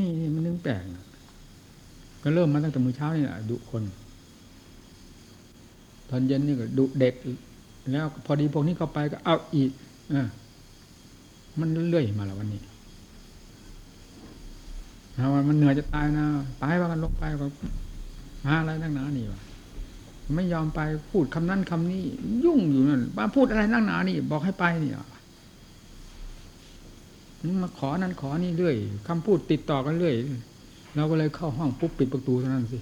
นี่มันนึงแปลกก็เริ่มมาตั้งแต่มื้อเช้านี่แหละดุคน ตอนเย็นนี่ก็ดุเด็กแล้วพอดีพวกนี้เข้าไปก็เอาอีกอมันเรื่อยมาแล้ววันนี้เอาวันมันเหนื่อยจะตายนะตายว่ากันลงไปก็หาอะไรนั่งหนานี่วะไม่ยอมไปพูดคำนั้นคำนี้ ยุ่งอยู่นั่นมาพูดอะไรนั่งหนานี่ บอกให้ไปเนี่วะ มาขอนั้นขอนี่เรื่อยคำพูดติดต่อกันเรื่อยเราก็เลยเข้าห้องปุ๊บปิดประตูเท่านั้นสิ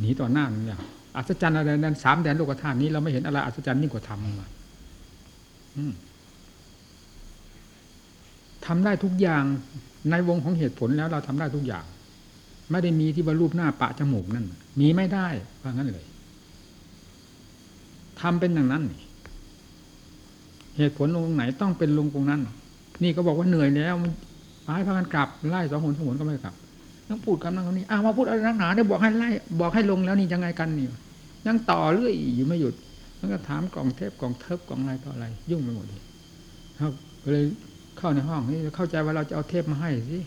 หนีต่อหน้ามันอย่างอัศจรรย์อะไรนั้นสามแดนโลกธาตุนี้เราไม่เห็นอะไรอัศจรรย์ยิ่งกว่าธรรมมาอืมทำได้ทุกอย่างในวงของเหตุผลแล้วเราทำได้ทุกอย่าง ไม่ได้มีที่ว่ารูปหน้าปะจมูกนั่นมีไม่ได้ว่างั้นเลยทำเป็นอย่างนั้นนี่ เหตุผลลงตรงไหนต้องเป็นลงตรงนั้น นี่ก็บอกว่าเหนื่อยแล้วมันไปพากันกลับไล่สองหนสองหนก็ไม่กลับต้องพูดคำนั้นคำนี้อ้าวมาพูดอะไรนักหนาเนี่ยบอกให้ไล่บอกให้ลงแล้วนี่ยังไงกันนี่ยังต่อเรื่อยอยู่ไม่หยุดมันก็ถามกล่องเทปกล่องเทปกล่องอะไรต่ออะไร ยุ่งไปหมดเลยครับก็เลยเข้าในห้องนี่เข้าใจว่าเราจะเอาเทปมาให้สิ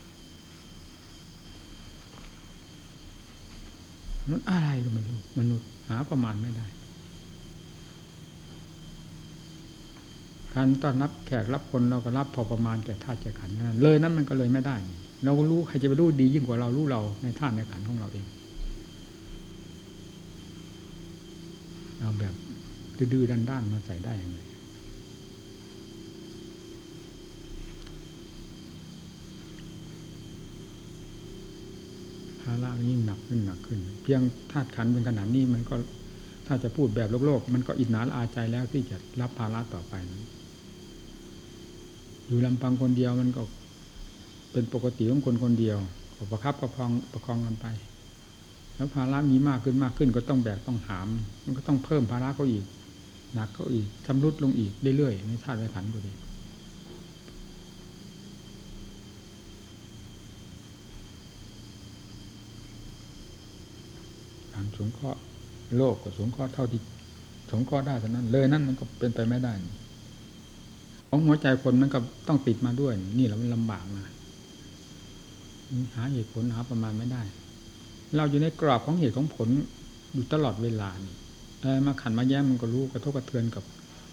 มันอะไรก็ไม่รู้มนุษย์หาประมาณไม่ได้ การต้อนรับแขกรับคนเราก็รับพอประมาณแก่ธาตุแก่ขันนั้นเลยนั้นมันก็เลยไม่ได้ เราก็รู้ใครจะไปรู้ดียิ่งกว่าเรารู้เราในธาตุในขันของเราเองเอาแบบดื้อๆด้านๆมาใส่ได้ยังไงภาระยิ่งหนักขึ้นหนักขึ้น เพียงธาตุขันเป็นขนาดนี้มันก็ถ้าจะพูดแบบโลกโลก มันก็อิจนาละอาใจแล้วที่จะรับภาระต่อไปนั้ อยู่ลำพังคนเดียวมันก็เป็นปกติของคนคนเดียวก็ประคับประคองประคองกันไป แล้วภาระมีมากขึ้นมากขึ้นก็ต้องแบกต้องหาม มันก็ต้องเพิ่มภาระเขาอีกหนักเขาอีกชำรุดลงอีกเรื่อยๆในธาตุในขันธ์ก็ดีการสงเคราะห์โลกก็สงเคราะห์เท่าที่สงเคราะห์ได้เท่านั้น เลยนั่นมันก็เป็นไปไม่ได้ ของหัวใจคนมันก็ต้องติดมาด้วย นี่เรามันลำบากนะหาเหตุผลหาประมาณไม่ได้ เราอยู่ในกรอบของเหตุของผลอยู่ตลอดเวลานี่อะไรมาขันมาแย้มมันก็รู้กระทบกระเทือนกับ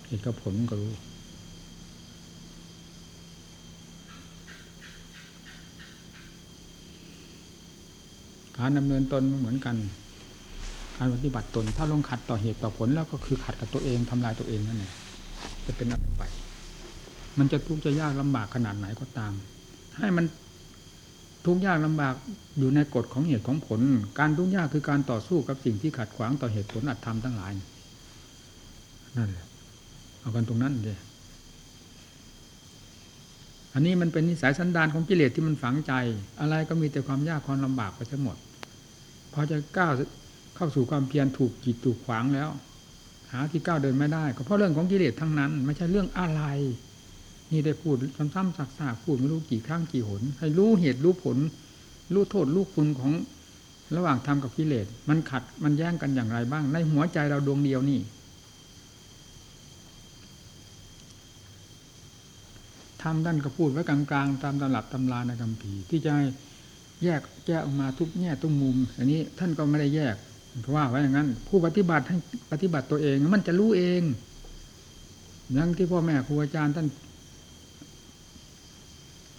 เหตุกับผลมันก็รู้การดำเนินตนเหมือนกัน การปฏิบัติตน ถ้าลงขัดต่อเหตุต่อผลแล้วก็คือขัดกับตัวเองทำลายตัวเองนั่นเองจะเป็นอะไรไป มันจะทุกข์จะยากลำบากขนาดไหนก็ตาม ให้มันทุกข์ยากลำบากอยู่ในกฎของเหตุของผล การทุกข์ยากคือการต่อสู้กับสิ่งที่ขัดขวางต่อเหตุผลอัตธรรมทั้งหลายนั่นแหละเอากันตรงนั้นเลยอันนี้มันเป็นนิสัยสันดานของกิเลสที่มันฝังใจ อะไรก็มีแต่ความยากความลำบากไปทั้งหมดพอจะก้าวเข้าสู่ความเพียรถูกจิตถูกขวางแล้ว หาที่ก้าวเดินไม่ได้ ก็เพราะเรื่องของกิเลสทั้งนั้น ไม่ใช่เรื่องอะไร นี่ได้พูดซ้ำๆซักๆพูดไม่รู้กี่ครั้งกี่หน ให้รู้เหตุรู้ผล รู้โทษรู้คุณของระหว่างธรรมกับกิเลสมันขัดมันแย่งกันอย่างไรบ้าง ในหัวใจเราดวงเดียวนี่ทำท่านก็พูดไว้กลางๆ ตามตำรับตำราในคำพีที่จะให้แยกแยกออกมาทุกแง่ทุกมุม อันนี้ท่านก็ไม่ได้แยก เพราะว่าไว้อย่างนั้น ผู้ปฏิบัติท่านปฏิบัติตัวเอง มันจะรู้เองอย่างที่พ่อแม่ครูอาจารย์ท่าน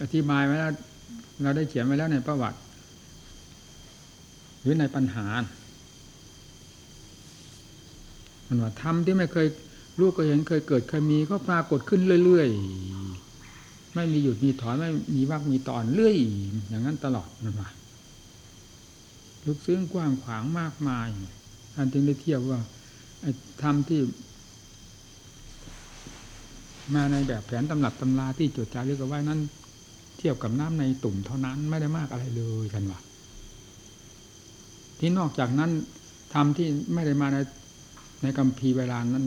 อธิบายไว้แล้ว เราได้เขียนไว้แล้วในประวัติ หรือในปัญหา มันว่าธรรมที่ไม่เคยรู้ก็เห็นเคยเกิดเคยมีก็ปรากฏขึ้นเรื่อยๆ ไม่มีหยุดมีถอนไม่มีวักมีตอนเรื่อยอย่างนั้นตลอดนั่นว่าลึกซึ้งกว้างขวางมากมายท่านจึงได้เทียบว่าธรรมที่ มาในแบบแผนตำรับตำราที่จดจารึกเอาไว้นั้น ทียบกับน้ำในตุ่มเท่านั้นไม่ได้มากอะไรเลยท่านว่าที่นอกจากนั้นธรรมที่ไม่ได้มาในในกัมพีเวลานั้น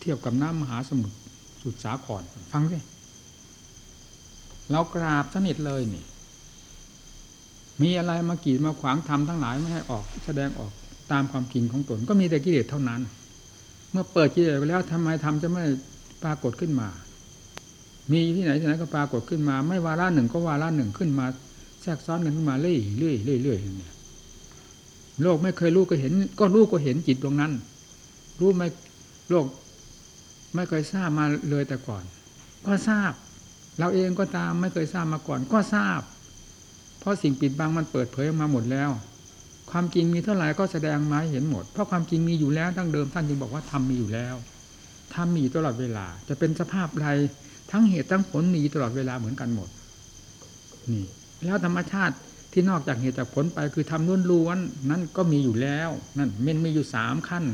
เทียบกับน้ำมหาสมุทรสุดสาครฟังสิเรากราบสนิทเลยนี่ มีอะไรมากีดมาขวางธรรมทั้งหลายไม่ให้ออก แสดงออกตามความจริงของตน ก็มีแต่กิเลสเท่านั้น เมื่อเปิดกิเลสไปแล้วทำไมธรรมจะไม่ปรากฏขึ้นมา มีที่ไหนที่ไหนก็ปรากฏขึ้นมา ไม่วาระหนึ่งก็วาระหนึ่งขึ้นมา แทรกซ้อนกันขึ้นมาเรื่อยเรื่อยเรื่อยเรื่อยเนี่ยโลกไม่เคยรู้ก็เห็น ก็รู้ก็เห็นจิตตรงนั้น รู้ไม่โลกไม่เคยทราบมาเลยแต่ก่อน ก็ทราบ เราเองก็ตามไม่เคยทราบมาก่อน ก็ทราบ เพราะสิ่งปิดบังมันเปิดเผยออกมาหมดแล้ว ความจริงมีเท่าไหร่ก็แสดงมาหเห็นหมด เพราะความจริงมีอยู่แล้วตั้งเดิมท่านจึงบอกว่าทำมีอยู่แล้วทำมีอยู่ตลอดเวลา จะเป็นสภาพใด ทั้งเหตุทั้งผลมีตลอดเวลาเหมือนกันหมด นี่ แล้วธรรมชาติที่นอกจากเหตุจากผลไปคือทำล้วนๆนั่นก็มีอยู่แล้วนั่นมันมีอยู่สามขั้น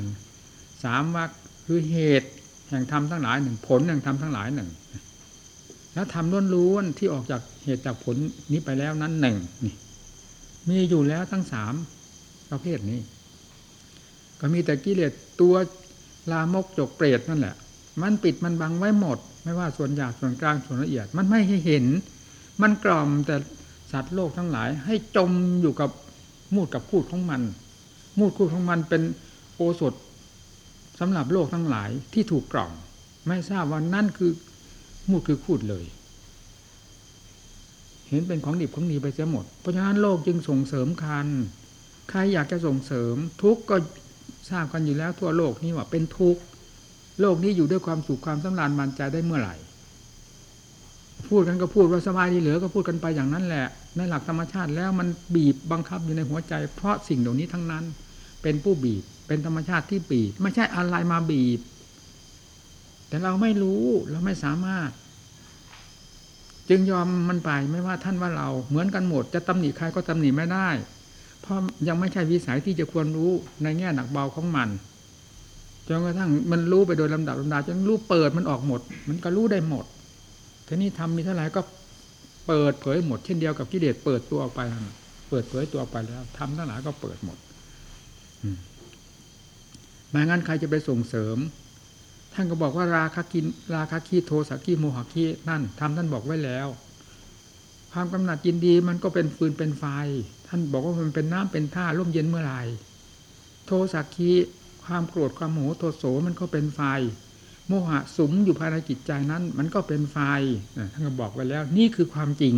สามว่าคือเหตุแห่งธรรมทั้งหลายหนึ่งผลแห่งธรรมทั้งหลายหนึ่งแล้วทำล้วนๆที่ออกจากเหตุจากผลนี้ไปแล้วนั้นหนึ่งนี่ มีอยู่แล้วทั้งสามประเภทนี้ ก็มีแต่กิเลสตัวลามกจกเปรตนั่นแหละ มันปิดมันบังไว้หมด ไม่ว่าส่วนหยาบส่วนกลางส่วนละเอียด มันไม่ให้เห็น มันกล่อมแต่สัตว์โลกทั้งหลาย ให้จมอยู่กับมูดกับพูดของมัน มูดพูดของมันเป็นโอสถสำหรับโลกทั้งหลายที่ถูกกล่อมไม่ทราบว่านั่นคือมูดคือพูดเลย เห็นเป็นของดิบของดีไปเสียหมด เพราะฉะนั้นโลกจึงส่งเสริมคันใครอยากจะส่งเสริม ทุกข์ก็ทราบกันอยู่แล้วทั่วโลกนี้ว่าเป็นทุกข์ โลกนี้อยู่ด้วยความสุขความสำราญมันใจได้เมื่อไหร่ พูดกันก็พูดว่าสบายดีเหลือก็พูดกันไปอย่างนั้นแหละ ในหลักธรรมชาติแล้วมันบีบบังคับอยู่ในหัวใจ เพราะสิ่งเหล่านี้ทั้งนั้น เป็นผู้บีบ เป็นธรรมชาติที่บีบ ไม่ใช่อะไรมาบีบ แต่เราไม่รู้เราไม่สามารถ จึงยอมมันไปไม่ว่าท่านว่าเรา เหมือนกันหมด จะตำหนิใครก็ตำหนิไม่ได้ เพราะยังไม่ใช่วิสัยที่จะควรรู้ในแง่หนักเบาของมัน นกระทั่งมันรู้ไปโดยลำดับลำดาจนรู้เปิดมันออกหมด มันก็รู้ได้หมดทีนี้ทำมีเท่าไหร่ก็เปิดเผยหมดเช่นเดียวกับกิเลสเปิดตัวออกไปเปิดเผยตัวออกไปแล้วทำทั้งหลายก็เปิดหมดไม่งั้นใครจะไปส่งเสริม ท่านก็บอกว่าราคากิน ราคาคีโทสักกีโมหะคีนั่นทำท่านบอกไว้แล้ว ความกำหนัดยินดีมันก็เป็นฟืนเป็นไฟ ท่านบอกว่ามันเป็นน้ำเป็นท่าร่มเย็นเมื่อไหร่โทสักี ความโกรธความโมโหโทโสมันก็เป็นไฟ โมหะสุมอยู่ภายในจิตใจนั้น มันก็เป็นไฟท่านก็บอกไว้แล้ว นี่คือความจริง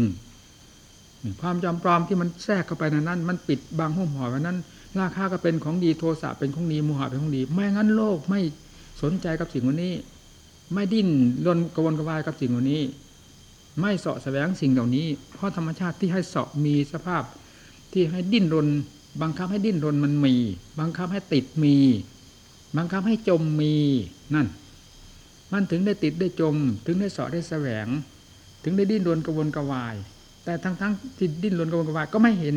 ความจำปลอมที่มันแทรกเข้าไปในนั้น มันปิดบางห้องห่อไว้นั้น ราคาก็เป็นของดีโทสะเป็นของดีโมหะเป็นของดี ไม่งั้นโลกไม่สนใจกับสิ่งวันนี้ ไม่ดิ้นรนกระวนกระวายกับสิ่งวันนี้ ไม่เสาะแสวงสิ่งเหล่านี้ เพราะธรรมชาติที่ให้เสาะมีสภาพที่ให้ดิ้นรน บังคับให้ดิ้นรนมันมี บังคับให้ติดมี บังคับให้จมมีนั่น มันถึงได้ติดได้จม ถึงได้เสาะได้แสวง ถึงได้ดิ้นรนกระวนกระวาย แต่ทั้งทั้งที่ดิ้นรนกระวนกระวายก็ไม่เห็น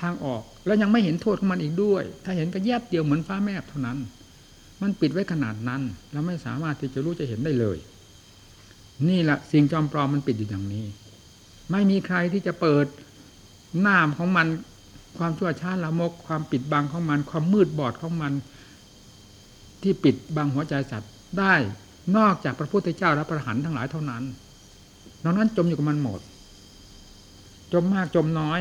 ทางออก แล้วยังไม่เห็นโทษของมันอีกด้วย ถ้าเห็นก็แยบเดียวเหมือนฟ้าแมบเท่านั้น มันปิดไว้ขนาดนั้น เราไม่สามารถที่จะรู้จะเห็นได้เลย นี่แหละสิ่งจอมปลอมมันปิดอยู่อย่างนี้ ไม่มีใครที่จะเปิดหน้ามของมันความชั่วช้าละมก ความปิดบังของมัน ความมืดบอดของมัน ที่ปิดบังหัวใจสัตว์ได้นอกจากพระพุทธเจ้าและพระหันทั้งหลายเท่านั้นนอกนั้นจมอยู่กับมันหมด จมมากจมน้อย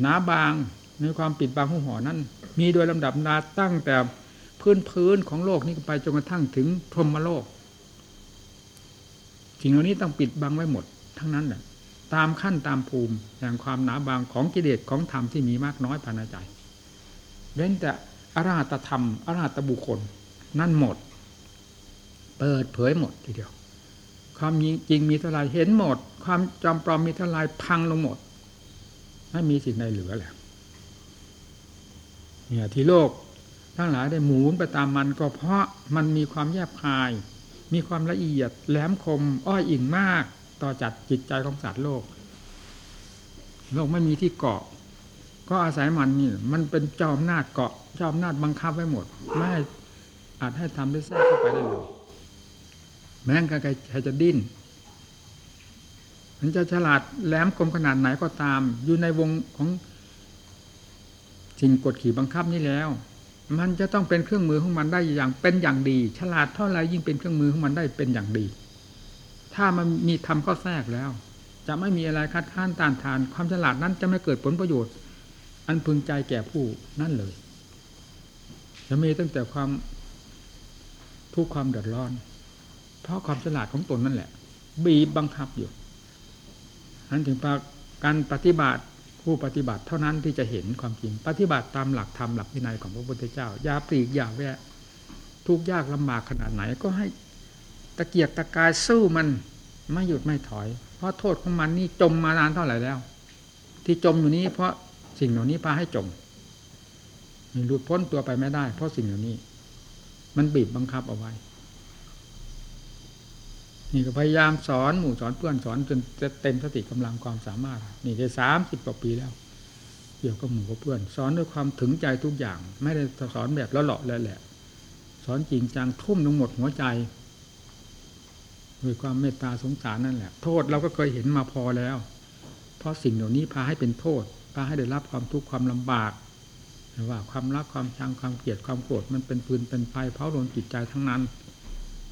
หนาบางในความปิดบังหัวหอนั้น มีโดยลำดับนาตั้งแต่พื้นพื้นของโลกนี้ไปจนกระทั่งถึงพรหมโลกสิ่งเหล่านี้ต้องปิดบังไว้หมด ทั้งนั้นแหละตามขั้นตามภูมิแห่งความหนาบางของกิเลสของธรรมที่มีมากน้อยภายในใจเว้นแต่ อรหัตธรรมอรหัตบุคคล นั่นหมด เปิดเผยหมดทีเดียว ความจริงมีเท่าไรเห็นหมด ความจอมปลอมมีเท่าไรพังลงหมด ไม่มีสิ่งใดเหลือแล้วเนี่ยที่โลกทั้งหลายได้หมุนไปตามมันก็เพราะมันมีความแยบคาย มีความละเอียดแหลมคม อ้อยอิ่งมาก ต่อจัดจิตใจของสัตว์โลก โลกไม่มีที่เกาะ ก็อาศัยมันนี่ มันเป็นเจ้าอำนาจเกาะเจ้าอำนาจบังคับไว้หมด ไม่อาจให้ทำได้แทรกเข้าไปได้เลยแม้ใครใครจะดิ้นมันจะฉลาดแหลมคมขนาดไหนก็ตาม อยู่ในวงของสิ่งกดขี่บังคับนี่แล้ว มันจะต้องเป็นเครื่องมือของมันได้อย่างเป็นอย่างดี ฉลาดเท่าไรยิ่งเป็นเครื่องมือของมันได้เป็นอย่างดี ถ้ามันมีทำข้อแทรกแล้ว จะไม่มีอะไรคัดค้านต้านทาน ความฉลาดนั้นจะไม่เกิดผลประโยชน์ อันพึงใจแก่ผู้นั่นเลย จะมีตั้งแต่ความทุกข์ความเดือดร้อน เพราะความฉลาดของตนนั่นแหละ บีบบังคับอยู่นั้นถึงการปฏิบัติผู้ปฏิบัติเท่านั้นที่จะเห็นความจริง ปฏิบัติตามหลักธรรมหลักวินัยของพระพุทธเจ้าอย่าปลีกอย่าแวะทุกยากลำบากขนาดไหนก็ให้ตะเกียกตะกายสู้มันไม่หยุดไม่ถอย เพราะโทษของมันนี่จมมานานเท่าไหร่แล้ว ที่จมอยู่นี้เพราะ สิ่งเหล่านี้พาให้จมหลุดพ้นตัวไปไม่ได้ เพราะสิ่งเหล่านี้ มันบีบบังคับเอาไว้ นี่ก็พยายามสอนหมู่สอนเพื่อนสอนจนจะเต็มสติกำลังความสามารถ นี่ได้สามสิบกว่าปีแล้ว เกี่ยวกับหมู่กับเพื่อน สอนด้วยความถึงใจทุกอย่าง ไม่ได้สอนแบบละเลาะแล้วแหละ สอนจริงจังทุ่มลงหมดหัวใจด้วยความเมตตาสงสารนั่นแหละ โทษเราก็เคยเห็นมาพอแล้ว เพราะสิ่งเหล่านี้พาให้เป็นโทษาให้ได้รับความทุกข์ความลำบากว่าความรักความชังความเกลียดความโกรธมันเป็นปืนเป็นไฟเผาโดนจิตใจทั้งนั้น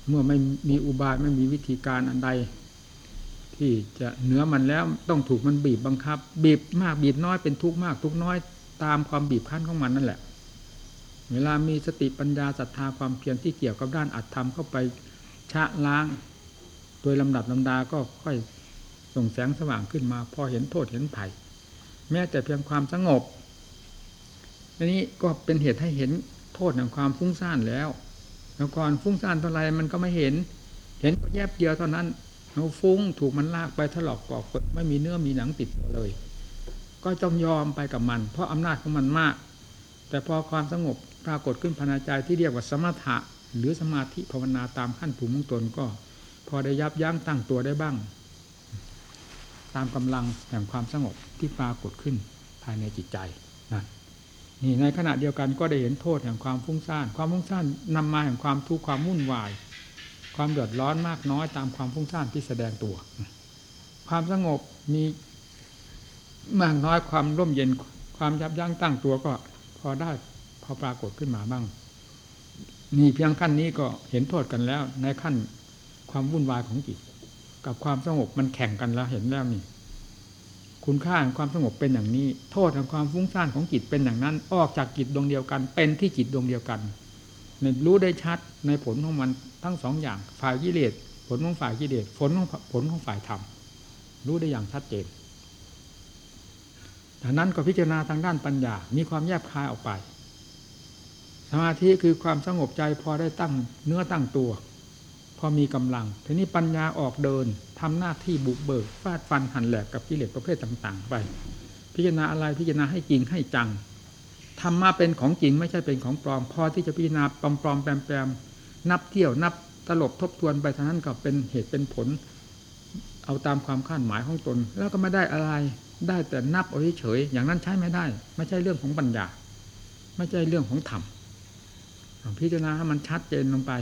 เมื่อไม่มีอุบายไม่มีวิธีการอันใด ที่จะเหนือมันแล้วต้องถูกมันบีบบังคับ บีบมากบีบน้อยเป็นทุกข์มากทุกข์น้อยตามความบีบคั้นของมันนั่นแหละ เวลามีสติปัญญาศรัทธาความเพียรที่เกี่ยวกับด้านอัตธรรมเข้าไปชะล้าง โดยลำดับลำดาก็ค่อยส่งแสงสว่างขึ้นมา พอเห็นโทษเห็นภัย แม้แต่เพียงความสงบอันนี้ก็เป็นเหตุให้เห็นโทษของความฟุ้งซ่านแล้วแล้วก่อนฟุ้งซ่านเท่าไรมันก็ไม่เห็น เห็นก็แยบเดียวเท่านั้นเราฟุ้งถูกมันลากไปถลอกกอกไม่มีเนื้อมีหนังติดเลย ก็จงยอมไปกับมัน เพราะอำนาจของมันมาก แต่พอความสงบปรากฏขึ้นภายในใจที่เรียกว่าสมถะ หรือสมาธิภาวนาตามขั้นภูมิของตนก็ พอได้ยับยั้งตั้งตัวได้บ้าง ตามกำลังแห่งความสงบ ที่ปรากฏขึ้นภายในจิตใจนะนี่ในขณะเดียวกันก็ได้เห็นโทษแห่งความฟุ้งซ่าน ความฟุ้งซ่านนำมาแห่งความทุกข์ความวุ่นวาย ความเดือดร้อนมากน้อยตามความฟุ้งซ่านที่แสดงตัว ความสงบมีมากน้อยความร่มเย็นความยับยั้งตั้งตัวก็พอได้พอปรากฏขึ้นมาบ้าง นี่เพียงขั้นนี้ก็เห็นโทษกันแล้ว ในขั้นความวุ่นวายของจิต กับความสงบมันแข่งกันแล้วเห็นแล้วนี่ คุณค่าแห่งความสงบเป็นอย่างนี้ โทษแห่งความฟุ้งซ่านของจิตเป็นอย่างนั้น ออกจากจิตดวงเดียวกัน เป็นที่จิตดวงเดียวกันรู้ได้ชัดในผลของมันทั้งสองอย่างฝ่ายกิเลสผลของฝ่ายกิเลสผลของผลของฝ่ายธรรมรู้ได้อย่างชัดเจนดังนั้นก็พิจารณาทางด้านปัญญา มีความแยบคายออกไป สมาธิคือความสงบใจพอได้ตั้งเนื้อตั้งตัว พอมีกำลัง ทีนี้ปัญญาออกเดินทำหน้าที่บุกเบิกฟาดฟันหันแหลกกับกิเลสประเภทต่าง ๆ ไป พิจารณาอะไรพิจารณาให้จริงให้จังธรรมะเป็นของจริงไม่ใช่เป็นของปลอม พอที่จะพิจารณาปลอมปลอมแปมแปมนับเที่ยวนับตลบทบทวนไปเท่านั้นก็เป็นเหตุเป็นผล เอาตามความคาดหมายของตน แล้วก็ไม่ได้อะไรได้แต่นับเอาเฉยอย่างนั้นใช้ไม่ได้ ไม่ใช่เรื่องของปัญญา ไม่ใช่เรื่องของธรรมพิจารณาให้มันชัดเจนลงไป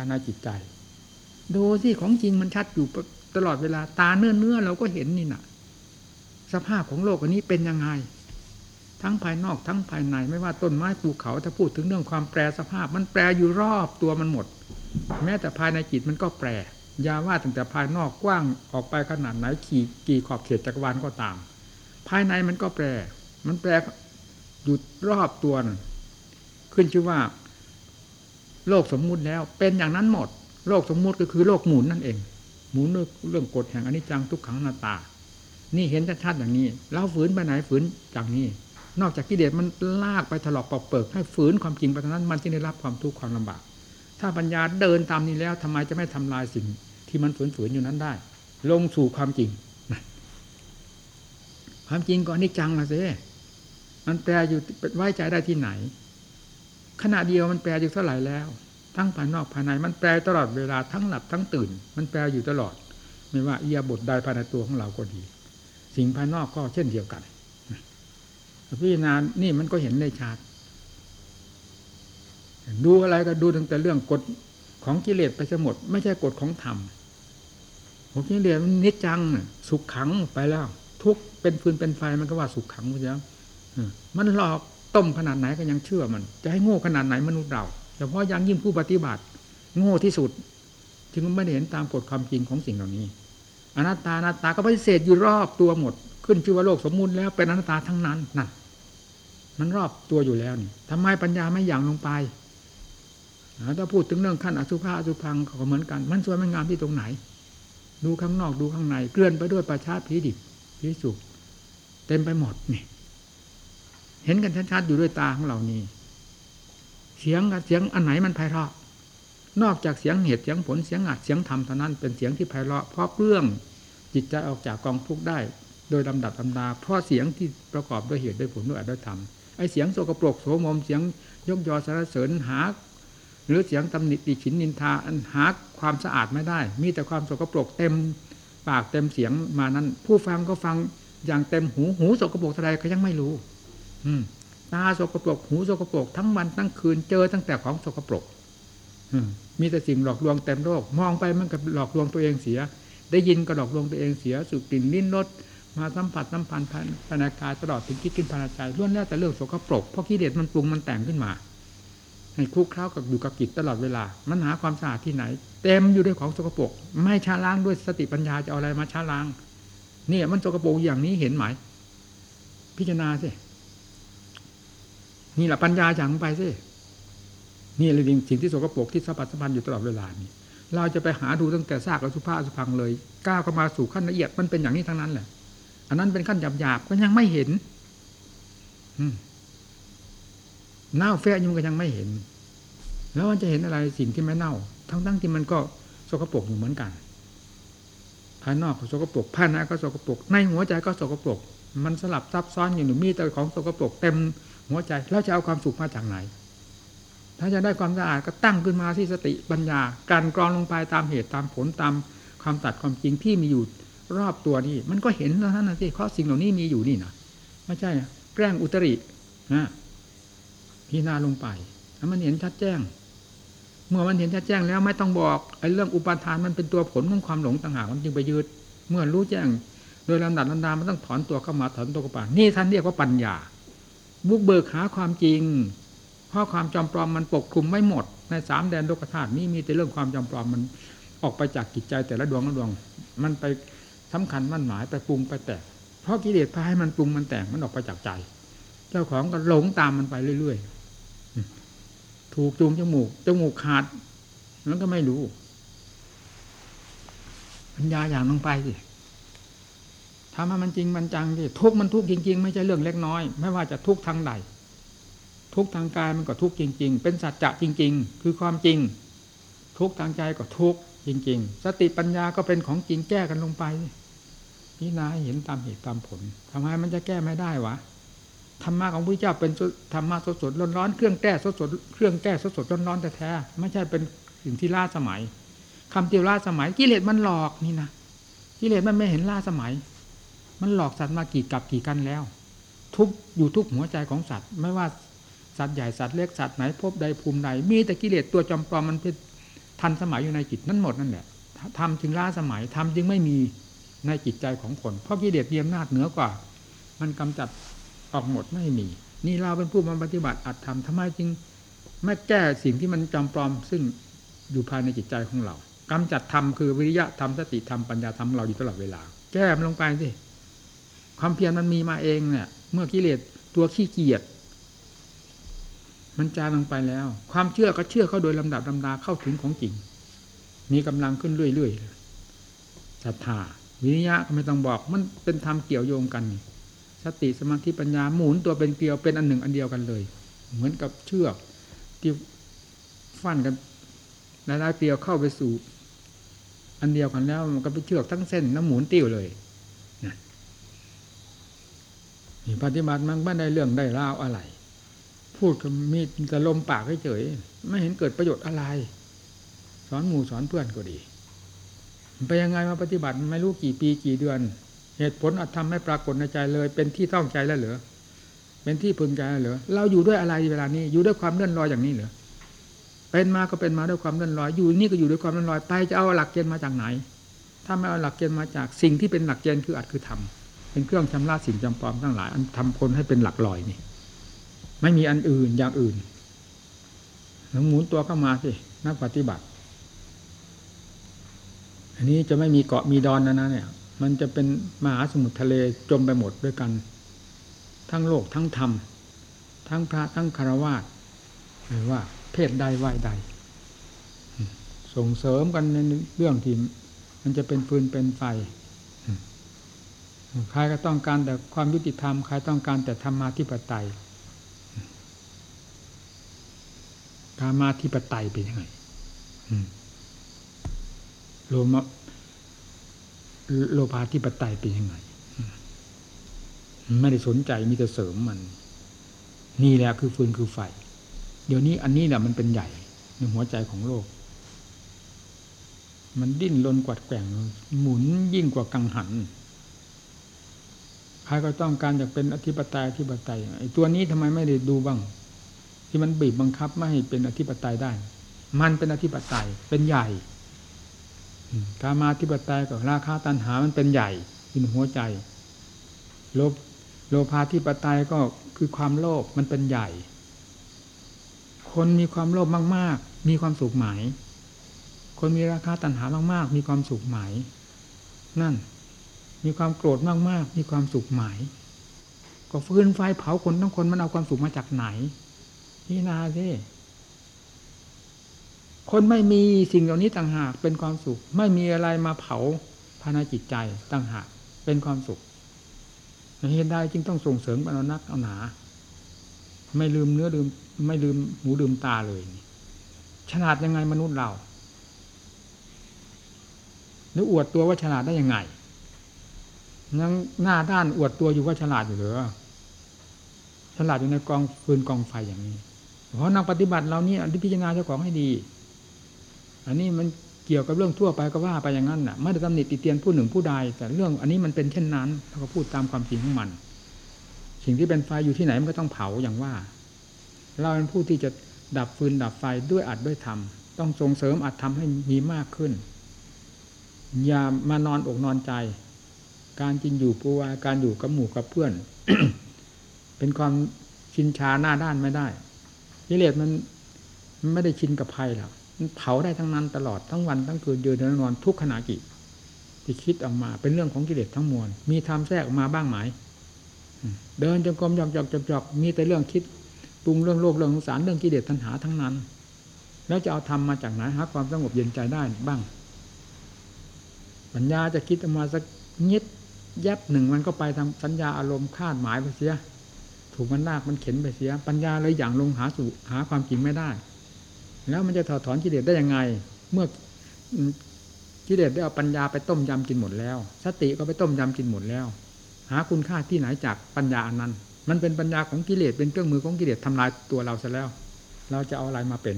ายในจิตใจ ดูที่ของจริงมันชัดอยู่ตลอดเวลาตาเนื้อเนื้อเราก็เห็นนี่นะสภาพของโลกอันนี้เป็นยังไง ทั้งภายนอกทั้งภายในไม่ว่าต้นไม้ภูเขาถ้าพูดถึงเรื่องความแปรสภาพ มันแปรอยู่รอบตัวมันหมด แม้แต่ภายในจิตมันก็แปรยาว่าตั้งแต่ภายนอกกว้างออกไปขนาดไหนขี่กี่ขอบเขตจักรวาลก็ตาม ภายในมันก็แปร มันแปรอยู่รอบตัวขึ้นชื่อว่า โลกสมมุติแล้ว เป็นอย่างนั้นหมด โลกสมมุติก็คือโลกหมุนนั่นเอง หมุนเรื่องกฎแห่งอนิจจังทุกขังนาตา นี่เห็นชัดๆอย่างนี้เราฝืนไปไหนฝืนจากนี้ นอกจากกิเลสมันลากไปถลอกปอกเปิกให้ฝืนความจริงไปทั้นั้นมันจะได้รับความทุกข์ความลำบาก ถ้าปัญญาเดินตามนี้แล้วทำไมจะไม่ทำลายสิ่งที่มันฝืนๆอยู่นั้นได้ ลงสู่ความจริง ความจริงก็นิจังละสิมันแปลอยู่ไว้ใจได้ที่ไหน ขณะเดียวมันแปลอยู่เท่าไหร่แล้ว ทั้งภายนอกภายในมันแปลตลอดเวลาทั้งหลับทั้งตื่น มันแปลอยู่ตลอด ไม่ว่าเอียบทใดภายในตัวของเราก็ดี สิ่งภายนอกก็เช่นเดียวกันพิจารณานี่มันก็เห็นได้ชัดดูอะไรก็ดูตั้งแต่เรื่องกฎของกิเลสไปหมด ไม่ใช่กฎของธรรมของกิเลสมันนิจจังสุขขังไปแล้ว ทุกเป็นฟืนเป็นไฟมันก็ว่าสุขขังไปแล้วมันหลอก ต้มขนาดไหนก็ยังเชื่อมัน จะให้โง่ขนาดไหนมนุษย์เราเฉพาะยังยิ่งผู้ปฏิบัติ โง่ที่สุด จึงไม่ได้เห็นตามกฎความจริงของสิ่งเหล่านี้ อนัตตาอนัตตาก็ปฏิเสธอยู่รอบตัวหมด ขึ้นชื่อว่าโลกสมมุติแล้วเป็นอนัตตาทั้งนั้นนั่นมันรอบตัวอยู่แล้วนี่ทำไมปัญญาไม่อย่างลงไปถ้าพูดถึงเรื่องขั้นอสุภะอสุพังก็เหมือนกัน มันสวยมันงามที่ตรงไหน ดูข้างนอกดูข้างในเกลื่อนไปด้วยประชาผีดิบผีสุกเต็มไปหมดนี่ เห็นกันชัดๆอยู่ด้วยตาของเรานี่เสียงกับเสียงอันไหนมันไพเราะ นอกจากเสียงเหตุเสียงผลเสียงอัดเสียงธรรมเท่านั้นเป็นเสียงที่ไพเราะเพราะเรื่องจิตใจออกจากกองทุกข์ได้ โดยลำดับลำดา เพราะเสียงที่ประกอบด้วยเหตุด้วยผลด้วยอัดด้วยธรรมไอเสียงโสกโปรกโสมมเสียงยกยอสรรเสริญหาหรือเสียงตำหนิติฉินนินทาอันหาความสะอาดไม่ได้ มีแต่ความโสกโปรกเต็มปากเต็มเสียงมานั้น ผู้ฟังก็ฟังอย่างเต็มหูหูโสกโปรกเท่าไรก็ยังไม่รู้ ตาสกปรกหูสกปรกทั้งวันทั้งคืนเจอตั้งแต่ของสกปรกมีแต่สิ่งหลอกลวงเต็มโลกมองไปมันก็หลอกลวงตัวเองเสีย ได้ยินก็หลอกลวงตัวเองเสียสุกลิ่นลิ้นรสมาสัมผัสสัมพันธ์ภากายตลอดถึงคิดกินภายในใจล้วนแล้วแต่เรื่องสกปรกเพราะกิเลสมันปรุงมันแต่งขึ้นมาให้คลุกเคล้ากับอยู่กับกิจตลอดเวลา มันหาความสะอาดที่ไหน เต็มอยู่ด้วยของสกปรกไม่ชาล้างด้วยสติปัญญาจะเอาอะไรมาชาล้างเนี่ยมันสกปรกอย่างนี้เห็นไหมพิจารณาสิ นี่แหละปัญญาอย่างไปสินี่เลยสิ่งที่สกปรกที่สัมผัสสัมพันธ์อยู่ตลอดเวลานี่เราจะไปหาดูตั้งแต่ซากอสุภาอสุพังเลยก้าวเข้ามาสู่ขั้นละเอียดมันเป็นอย่างนี้ทั้งนั้นแหละ อันนั้นเป็นขั้นหยาบๆก็ยังไม่เห็นอืมเน่าแฟะยุ่งก็ยังไม่เห็น แล้วมันจะเห็นอะไรสิ่งที่ไม่เน่า ทั้งๆที่มันก็สกปรกอยู่เหมือนกันภายนอกก็สกปรกภายในก็สกปรกในหัวใจก็สกปรกมันสลับซับซ้อนอยู่หนูมีแต่ของสกปรกเต็ม หัวใจแล้วจะเอาความสุขมาจากไหน ถ้าจะได้ความสะอาดก็ตั้งขึ้นมาที่สติปัญญา การกรองลงไปตามเหตุตามผลตามความตัดความจริงที่มีอยู่รอบตัวนี่มันก็เห็นแล้วท่านนะสิเพราะสิ่งเหล่านี้มีอยู่นี่นะไม่ใช่แกล้งอุตรินะพิจารณาลงไปแล้วมันเห็นชัดแจ้ง เมื่อมันเห็นชัดแจ้งแล้วไม่ต้องบอกไอ้เรื่องอุปาทานมันเป็นตัวผลของความหลงต่างหากมันจึงไปยืด เมื่อรู้แจ้ง โดยลำดับลำดามันต้องถอนตัวเข้ามาถอนตัวเข้าไปนี่ท่านเรียกว่าปัญญา บุกเบิกหาความจริง เพราะความจอมปลอมมันปกคลุมไม่หมด ในสามแดนโลกธาตุนี้มีแต่เรื่องความจอมปลอมมันออกไปจากจิตใจแต่ละดวงละดวง มันไปสำคัญมั่นหมายไปปรุงไปแตก เพราะกิเลสพาให้มันปรุงมันแต่งมันออกไปจากใจ เจ้าของก็หลงตามมันไปเรื่อยๆ ถูกจูงจมูกจมูกขาดแล้วก็ไม่รู้ ปัญญาอย่างลงไปสิ ทำให้มันจริงมันจังสิทุกมันทุกจริง ๆ ไม่ใช่เรื่องเล็กน้อย ไม่ว่าจะทุกทางใดทุกทางกายมันก็ทุกจริง ๆ เป็นสัจจะจริง ๆ คือความจริง ทุกทางใจก็ทุกจริง ๆ สติปัญญาก็เป็นของจริงแก้กันลงไปนี่นาเห็นตามเหตุตามผลทำไมมันจะแก้ไม่ได้วะธรรมะของพระเจ้าเป็นธรรมะสดสดร้อนร้อนเครื่องแก้สดสดเครื่องแก้สดสดร้อนร้อนแต่แท้ไม่ใช่เป็นสิ่งที่ล่าสมัยคำเตียวล่าสมัยกิเลสมันหลอกนี่นะกิเลสมันไม่เห็นล่าสมัย มันหลอกสัตว์มากี่กับกี่กันแล้ว ทุกอยู่ทุกหัวใจของสัตว์ ไม่ว่าสัตว์ใหญ่สัตว์เล็กสัตว์ไหนพบใดภูมิใดมีแต่กิเลสตัวจอมปลอมมันเป็นทันสมัยอยู่ในจิตนั่นหมดนั่นแหละทำจึงล่าสมัยทำจึงไม่มีในจิตใจของคน เพราะกิเลสมีอำนาจเหนือกว่า มันกำจัดออกหมดไม่มี นี่เราเป็นผู้มาปฏิบัติอัดทำทำไมจึงไม่แก้สิ่งที่มันจอมปลอม ซึ่งอยู่ภายในจิตใจของเรากำจัดธรรมคือวิริยะธรรมสติธรรมปัญญาธรรมเราอยู่ตลอดเวลา แก้มันลงไปสิ ความเพียรมันมีมาเองเนี่ย เมื่อกิเลสตัวขี้เกียจมันจางลงไปแล้ว ความเชื่อก็เชื่อเข้าโดยลำดับลำดาเข้าถึงของจริง มีกำลังขึ้นเรื่อยๆศรัทธาวิริยะก็ไม่ต้องบอกมันเป็นธรรมเกี่ยวโยงกัน สติสมาธิปัญญาหมุนตัวเป็นเกลียวเป็นอันหนึ่งอันเดียวกันเลย เหมือนกับเชือกที่ฟันกันหลายๆเกลียวเข้าไปสู่ อันเดียวกันแล้วมันก็ไปเชือกทั้งเส้นแล้วหมุนติ้วเลยนี่ ปฏิบัติมันไม่ได้เรื่องได้ราวอะไร พูดก็มีแต่ลมปากเฉยไม่เห็นเกิดประโยชน์อะไร สอนหมู่สอนเพื่อนก็ดีไปยังไงมาปฏิบัติไม่รู้กี่ปีกี่เดือน เหตุผลอาจทำให้ปรากฏในใจเลย เป็นที่ต้องใจแล้วเหรอเป็นที่พึงใจแล้วเหรอเราอยู่ด้วยอะไรเวลานี้ อยู่ด้วยความเลื่อนลอยอย่างนี้เหรอเป็นมาก็เป็นมาด้วยความเลื่อนลอย อยู่นี่ก็อยู่ด้วยความเลื่อนลอยไปจะเอาหลักเกณฑ์มาจากไหน ถ้าไม่เอาหลักเกณฑ์มาจากสิ่งที่เป็นหลักเกณฑ์คืออัดคือทำ เป็นเครื่องชำระสิ่งจำปลอมทั้งหลายอันทำคนให้เป็นหลักลอยนี่ ไม่มีอันอื่นอย่างอื่นแล้วหมุนตัวเข้ามาสินักปฏิบัติ อันนี้จะไม่มีเกาะมีดอนนะนะเนี่ย มันจะเป็นมหาสมุทรทะเลจมไปหมดด้วยกัน ทั้งโลกทั้งธรรม ทั้งพระทั้งคารวะหรือว่า เพศใดวัยใด ส่งเสริมกันในเรื่องที่มันจะเป็นฟืนเป็นไฟ ใครก็ต้องการแต่ความยุติธรรมใครต้องการแต่ธรรมาธิปไตยกามาธิปไตยเป็นยังไงโลมะโลภาธิปไตยเป็นยังไงไม่ได้สนใจมีแต่เสริมมัน นี่แหละคือฟืนคือไฟ เดี๋ยวนี้อันนี้แหละมันเป็นใหญ่ในหัวใจของโลก มันดิ้นรนกวัดแกว่งหมุนยิ่งกว่ากังหัน ใครก็ต้องการอยากเป็นอธิปไตยอธิปไตยไอ้ตัวนี้ทำไมไม่ได้ดูบ้าง ที่มันบีบบังคับไม่ให้เป็นอธิปไตยได้ มันเป็นอธิปไตยเป็นใหญ่การมาอธิปไตยกับราคาตันหามันเป็นใหญ่เป็นหัวใจโลภโลภาธิปไตยก็คือความโลภมันเป็นใหญ่ คนมีความโลภมาก ๆ มีความสุขหมายคนมีราคาตัณหามาก ๆ มีความสุขหมายนั่น มีความโกรธมากๆ มีความสุขหมาย ก็ฟืนไฟเผาคนทั้งคนมันเอาความสุขมาจากไหนนี่นาสิคนไม่มีสิ่งเหล่านี้ต่างหากเป็นความสุข ไม่มีอะไรมาเผาภายในจิตใจต่างหากเป็นความสุขเหตุใดจึงต้องส่งเสริมกันเอานักเอาหนา ไม่ลืมเนื้อลืม ไม่ลืมหูลืมตาเลยฉลาดยังไงมนุษย์เราหรืออวดตัวว่าฉลาดได้ยังไง ยังหน้าด้านอวดตัวอยู่ว่าฉลาดอยู่เหรอฉลาดอยู่ในกองฟืนกองไฟอย่างนี้ เพราะนักปฏิบัติเรานี่พิจารณาเจ้าของให้ดี อันนี้มันเกี่ยวกับเรื่องทั่วไปก็ว่าไปอย่างนั้นน่ะไม่ได้ตำหนิติเตียนผู้หนึ่งผู้ใดแต่เรื่องอันนี้มันเป็นเช่นนั้นเราก็พูดตามความจริงของมัน สิ่งที่เป็นไฟอยู่ที่ไหนมันก็ต้องเผาอย่างว่า เราเป็นผู้ที่จะดับฟืนดับไฟด้วยอัดด้วยธรรมต้องส่งเสริมอัดทำให้มีมากขึ้นอย่ามานอนอกนอนใจ การกินอยู่ปูวาการอยู่กับหมู่กับเพื่อน เป็นความชินชาหน้าด้านไม่ได้กิเลสมันไม่ได้ชินกับภัยหรอกมันเผาได้ทั้งนั้นตลอดทั้งวันทั้งคืนเดินนนอนทุกขณะกิจที่คิดออกมา เป็นเรื่องของกิเลสทั้งมวลมีทำแทรกออกมาบ้างไหมเดินจงกรมหยอกหยอกจอกจอกมีแต่เรื่องคิดปรุงเรื่องโลกเรื่องสงสารเรื่องกิเลสตัณหาทั้งนั้น แล้วจะเอาทำมาจากไหนหาความสงบเย็นใจได้บ้าง ปัญญาจะคิดออกมาสักนิด แยบหนึ่งมันก็ไปทางสัญญาอารมณ์คาดหมายไปเสีย ถูกมันลากมันเข็นไปเสีย ปัญญาเลยอย่างลงหาสู่หาความจริงไม่ได้ แล้วมันจะถอดถอนกิเลสได้ยังไง เมื่อกิเลสได้เอาปัญญาไปต้มยำกินหมดแล้ว สติก็ไปต้มยำกินหมดแล้ว หาคุณค่าที่ไหนจากปัญญาอันนั้น มันเป็นปัญญาของกิเลสเป็นเครื่องมือของกิเลสทำลายตัวเราซะแล้ว เราจะเอาอะไรมาเป็น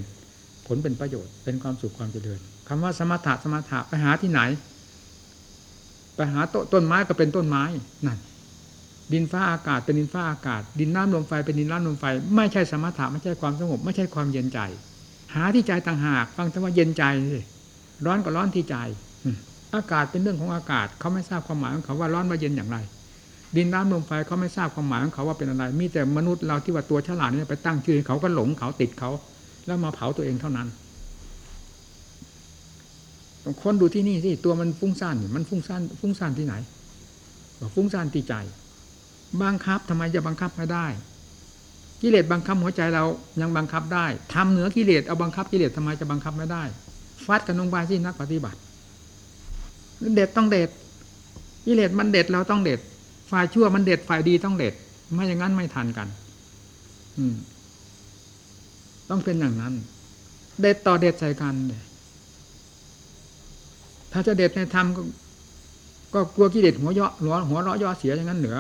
ผลเป็นประโยชน์เป็นความสุขความเจริญคำว่าสมถะสมถะไปหาที่ไหน ไปหาต้นไม้ก็เป็นต้นไม้นั่นดินฟ้าอากาศเป็นดินฟ้าอากาศ ดินน้ำลมไฟเป็นดินน้ำลมไฟ ไม่ใช่สมถะไม่ใช่ความสงบ ไม่ใช่ความเย็นใจ หาที่ใจต่างหากฟังแต่ว่าเย็นใจสิร้อนก็ร้อนที่ใจ อากาศเป็นเรื่องของอากาศ เขาไม่ทราบความหมายของเขาว่าร้อนว่าเย็นอย่างไร ดินน้ำลมไฟเขาไม่ทราบความหมายของเขาว่าเป็นอะไร มีแต่มนุษย์เราที่ว่าตัวฉลาดนี่ไปตั้งชื่อเขาก็หลงเขาติดเขา แล้วมาเผาตัวเองเท่านั้น คนดูที่นี่สิตัวมันฟุ้งซ่านมันฟุ้งซ่านฟุ้งซ่านที่ไหนบอกฟุ้งซ่านที่ใจ บังคับทำไมจะบังคับไม่ได้กิเลสบังคับหัวใจเรายังบังคับได้ทำเหนือกิเลสเอาบังคับกิเลสทำไมจะบังคับไม่ได้ฟัดกันลงไปที่นักปฏิบัติเด็ดต้องเด็ดกิเลสมันเด็ดเราต้องเด็ด ฝ่ายชั่วมันเด็ดฝ่ายดีต้องเด็ด ไม่อย่างนั้นไม่ทันกัน อืม ต้องเป็นอย่างนั้น เด็ดต่อเด็ดใส่กันเลย ถ้าจะเด็ดในธรรมก็ก็กลัวกิเลสหัวยาะหัวหัวเราะย่อเสียอย่างนั้นเหนือ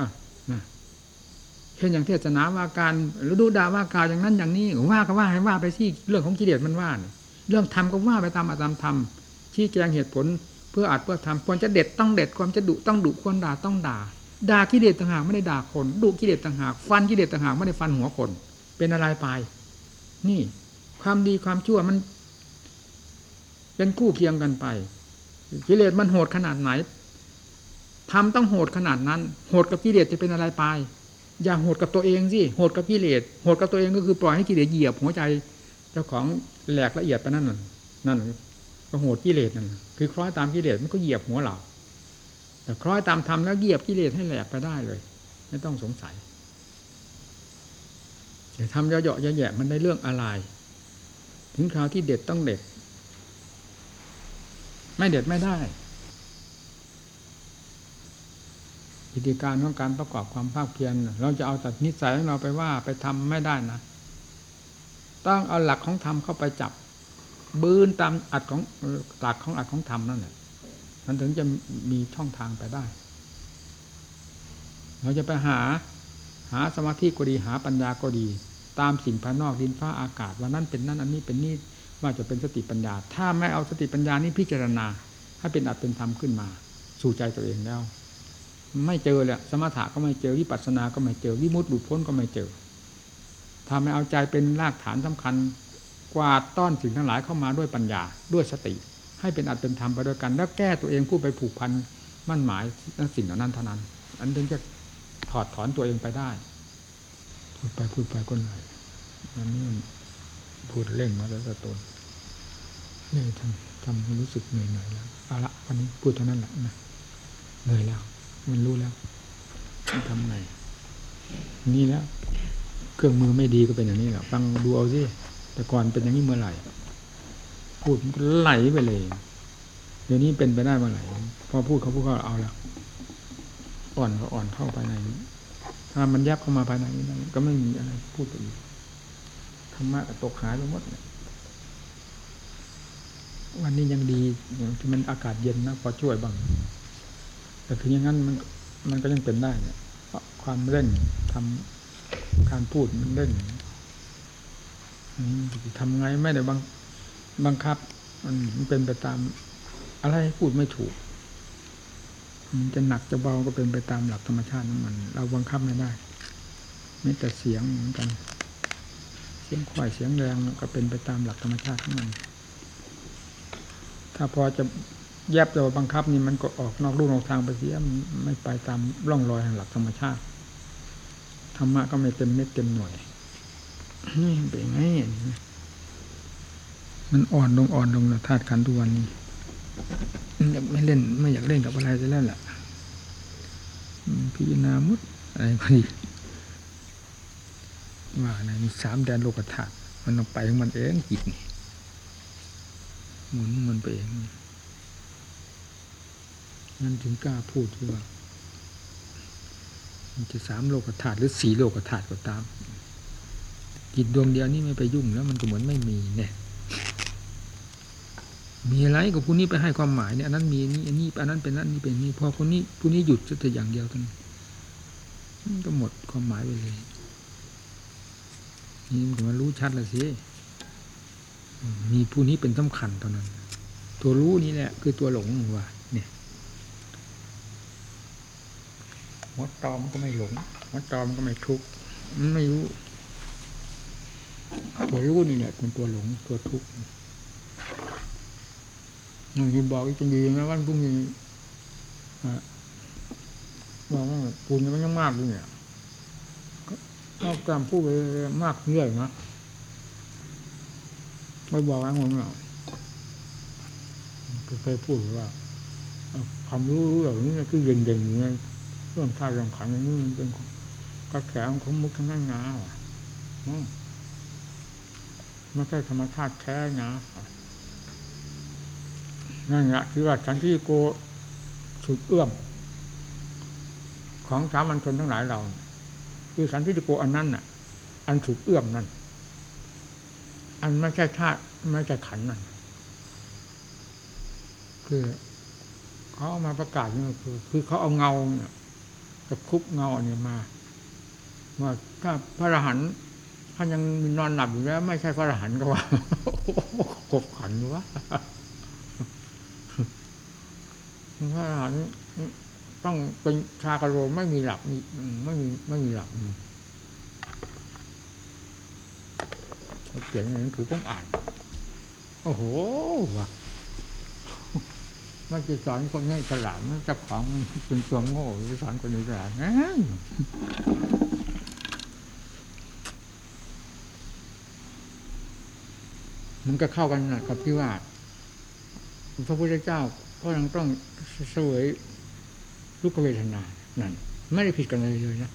ช่นอย่างเทศนาว่าการหรือดูด่าว่ากล่าวอย่างนั้นอย่างนี้ว่าก็ว่าให้ว่าไปที่เรื่องของกิเลสมันว่าเรื่องทำก็ว่าไปตามอาตามธรรมชี้แจงเหตุผลเพื่ออาจเพื่อทำควรจะเด็ดต้องเด็ดความจะดุต้องดุควรด่าต้องด่าด่ากิเลสต่างหากไม่ได้ด่าคนดุกิเลสต่างหากฟันกิเลสต่างหากไม่ได้ฟันหัวคน เป็นอะไรไป นี่ ความดีความชั่วมัน เป็นคู่เคียงกันไป กิเลสมันโหดขนาดไหนทำต้องโหดขนาดนั้น โหดกับกิเลสจะเป็นอะไรไป อย่าโหดกับตัวเองสิโหดกับกิเลสโหดกับตัวเองก็คือปล่อยให้กิเลสเหยียบหัวใจเจ้าของแหลกละเอียดไปนั่นนั่นก็โหดกิเลสนั่นคือคล้อยตามกิเลสมันก็เหยียบหัวเราแต่คล้อยตามธรรมแล้วเหยียบกิเลสให้แหลกไปได้เลย ไม่ต้องสงสัยจะทำเยาะๆแย่ๆมันได้เรื่องอะไร ถึงคราวที่เด็ดต้องเด็ด ไม่เด็ดไม่ได้พิธีการของการประกอบความภาคเพียรเราจะเอาแต่นิสัยของเราไปว่าไปทำไม่ได้นะ ต้องเอาหลักของธรรมเข้าไปจับ บืนตามอัดของหลักของอัดของธรรมนั่นแหละมันถึงจะมีช่องทางไปได้ เราจะไปหาหาสมาธิก็ดีหาปัญญาก็ดี ตามสิ่งภายนอกดินฟ้าอากาศ ว่านั่นเป็นนั่นอันนี้เป็นนี่ ว่าจะเป็นสติปัญญา ถ้าไม่เอาสติปัญญานี้พิจารณา ให้เป็นอัตเป็นธรรมขึ้นมา สู่ใจตัวเองแล้ว ไม่เจอเลยสมถะก็ไม่เจอวิปัสสนาก็ไม่เจอวิมุตติหลุดพ้นก็ไม่เจอถ้าไม่เอาใจเป็นรากฐานสำคัญ กวาดต้อนสิ่งทั้งหลายเข้ามาด้วยปัญญาด้วยสติ ให้เป็นอัตเป็นธรรมไปด้วยกัน แล้วแก้ตัวเองผู้ไปผูกพันมั่นหมายสิ่งเหล่านั้นเท่านั้น อันถึงจะถอดถอนตัวเองไปได้พูดไปพูดไปก็เหนื่อยอันนี้พูดเร่งมาแล้วก็ตน นี่ทำทำรู้สึกเหนื่อยหน่อยแล้วเอาละวันนี้พูดเท่านั้นแหละนะเหนื่อยแล้ว มันรู้แล้วทำไงนี่แล้วเครื่องมือไม่ดีก็เป็นอย่างนี้แหละฟังดูเอาสิแต่ก่อนเป็นอย่างนี้เมื่อไหร่พูดมันก็ไหลไปเลยเดี๋ยวนี้เป็นไปได้เมื่อไหร่พอพูดเขาพูดเขาเอาล้วอ่อนก็อ่อนเข้าไปในถ้ามันยับเข้ามาภายในนี้ก็ไม่มีอะไรพูดไปอีกธรรมะก็ตกหายไปหมดเนี่ย วันนี้ยังดีที่มันอากาศเย็นนะพอช่วยบ้าง แต่ถึงอย่างนั้นมันมันก็ยังเป็นได้เนี่ยเพราะความเร่งทำการพูดมันเร่งอืมทำไงไม่ได้บังบังคับมันมันเป็นไปตาม อะไรพูดไม่ถูก มันจะหนักจะเบาก็เป็นไปตามหลักธรรมชาติของมัน เราบังคับไม่ได้ไม่แต่เสียงเหมือนกัน เสียงควายเสียงแรงก็เป็นไปตามหลักธรรมชาติของมัน ถ้าพอจะแยบจะบังคับนี่มันก็ออกนอกรูนอกทางไปเสียไม่ไปตามร่องรอยแห่งหลักธรรมชาติธรรมะก็ไม่เต็มเม็ดเต็มหน่วยนี่เป็นไงมันอ่อนลงอ่อนลงนะธาตุขันธ์ทุกวันนี้ไม่เล่นไม่อยากเล่นกับอะไรจะแล้วแหละพิจารณามุดอะไรก็ดีว่าในมีสามแดนโลกธาตุมันต้องไปของมันเองจิตนี่ หมุนมันไปเองนั่นถึงกล้าพูดว่ามันจะสามโลกธาตุหรือสี่โลกธาตุก็ตามจิตดวงเดียวนี่ไม่ไปยุ่งแล้ว มันก็เหมือนไม่มีเนี่ยมีอะไรกับผู้นี้ไปให้ความหมายเนี่ยอันนั้นมีนี่อันนี้อันนั้นเป็นนั้นนี่เป็นนี่พอคนนี้ผู้นี้หยุดจะแต่อย่างเดียวกันมันก็หมดความหมายไปเลยนี่มันก็มารู้ชัดแล้วสิ มีผู้นี้เป็นสำคัญเท่านั้น ตัวรู้นี่แหละ คือตัวหลงว่าเนี่ยหัวตอมก็ไม่หลงหัวตอมก็ไม่ทุกข์มันไม่รู้ ตัวรู้นี่แหละเป็นตัวหลงตัวทุกข์อย่างที่บอกอีกจะดีนะวันพรุ่งนี้อะบอกว่าปูนมันยังมากอยู่เนี่ยก็นอกากพูดไปมากเรื่อยนะ ไม่บอกนะผมเนาเคยพูดว่าความรู้เหล่านี้คือเด่นๆอย่างเงี้ยเรื่องท่าเรื่องขันอย่างนี้มันเป็นกระแสของมุกทั้งนั้นงาอะไม่ใช่ธรรมชาติแท้งานั่นแหละคือว่าสันติโกสุดเอื้อมของสามัญชนทั้งหลายเรา คือสันติโกอันนั้นน่ะ อันสุดเอื้อมนั่น อันไม่ใช่ธาตุไม่ใช่ขันนั่นคือเขาเอามาประกาศนี่คือ คือเขาเอาเงาเนี่ยตะคุบเงาอันนี้มาว่าถ้าพระอรหันต์ท่านยังนอนหลับอยู่แล้ว ไม่ใช่พระอรหันต์ก็ว่ากบขันวะพระอรหันต์ต้องเป็นชากะโรไม่มีหลักมีไม่มีไม่มีหลัก เขียนอย่างนี้คือต้องอ่าน โอ้โหว่ะมันจะสอนคนให้ฉลาดมันจะของมันเป็นตัวโง่จะสอนคนนี้ฉลาดนะมันก็เข้ากันนะกับที่ว่าพระพุทธเจ้าก็ยังต้องเสวยรูปเวทนานั่นไม่ได้ผิดกันเลยเลยนะ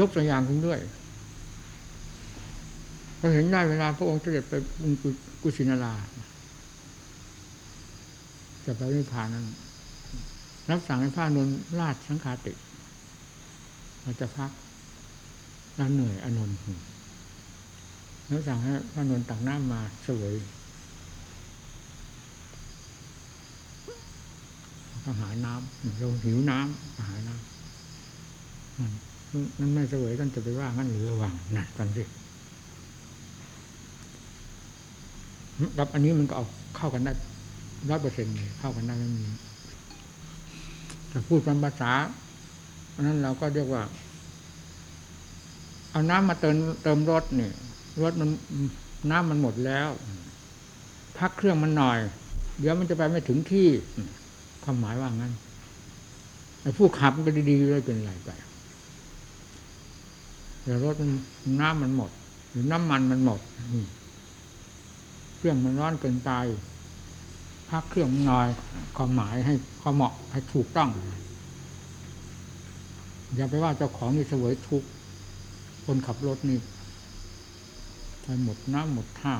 ยกตัวอย่างขึ้นด้วย เราเห็นได้เวลาพระองค์เสด็จไปบุญกุชินาราจะไปนิพพานนั้นรับสั่งให้พระนนท์ราชสังฆาติเราจะพักเราเหนื่อยอนนท์แล้วสั่งให้พระนนท์ตักน้ำมาเสวยก็หาน้ำเราหิวน้ำก็หาน้ำมันมันไม่เสวยท่านจะไปว่างั้นหรือระวังนั่นฟังสิ รับอันนี้มันก็เอาเข้ากันได้ร้อยเปอร์เซ็นต์เลยเข้ากันได้ไม่มีแต่พูดเป็นภาษาอันนั้นเราก็เรียกว่า เอาน้ำมาเติมเติมรถเนี่ยรถมันน้ำมันหมดแล้ว พักเครื่องมันหน่อย เดี๋ยวมันจะไปไม่ถึงที่ความหมายว่างั้นไอ้ผู้ขับมันก็ดีๆเลยเป็นไรไปแต่รถมันน้ำมันหมด หรือน้ำมันมันหมด เครื่องมันร้อนเกินไปพักเครื่องนหน่อยความหมายให้ความเหมาะให้ถูกต้อง อย่าไปว่าเจ้าของนี่เสวยทุกคนขับรถนี่ไปหมดน้ำหมดท่า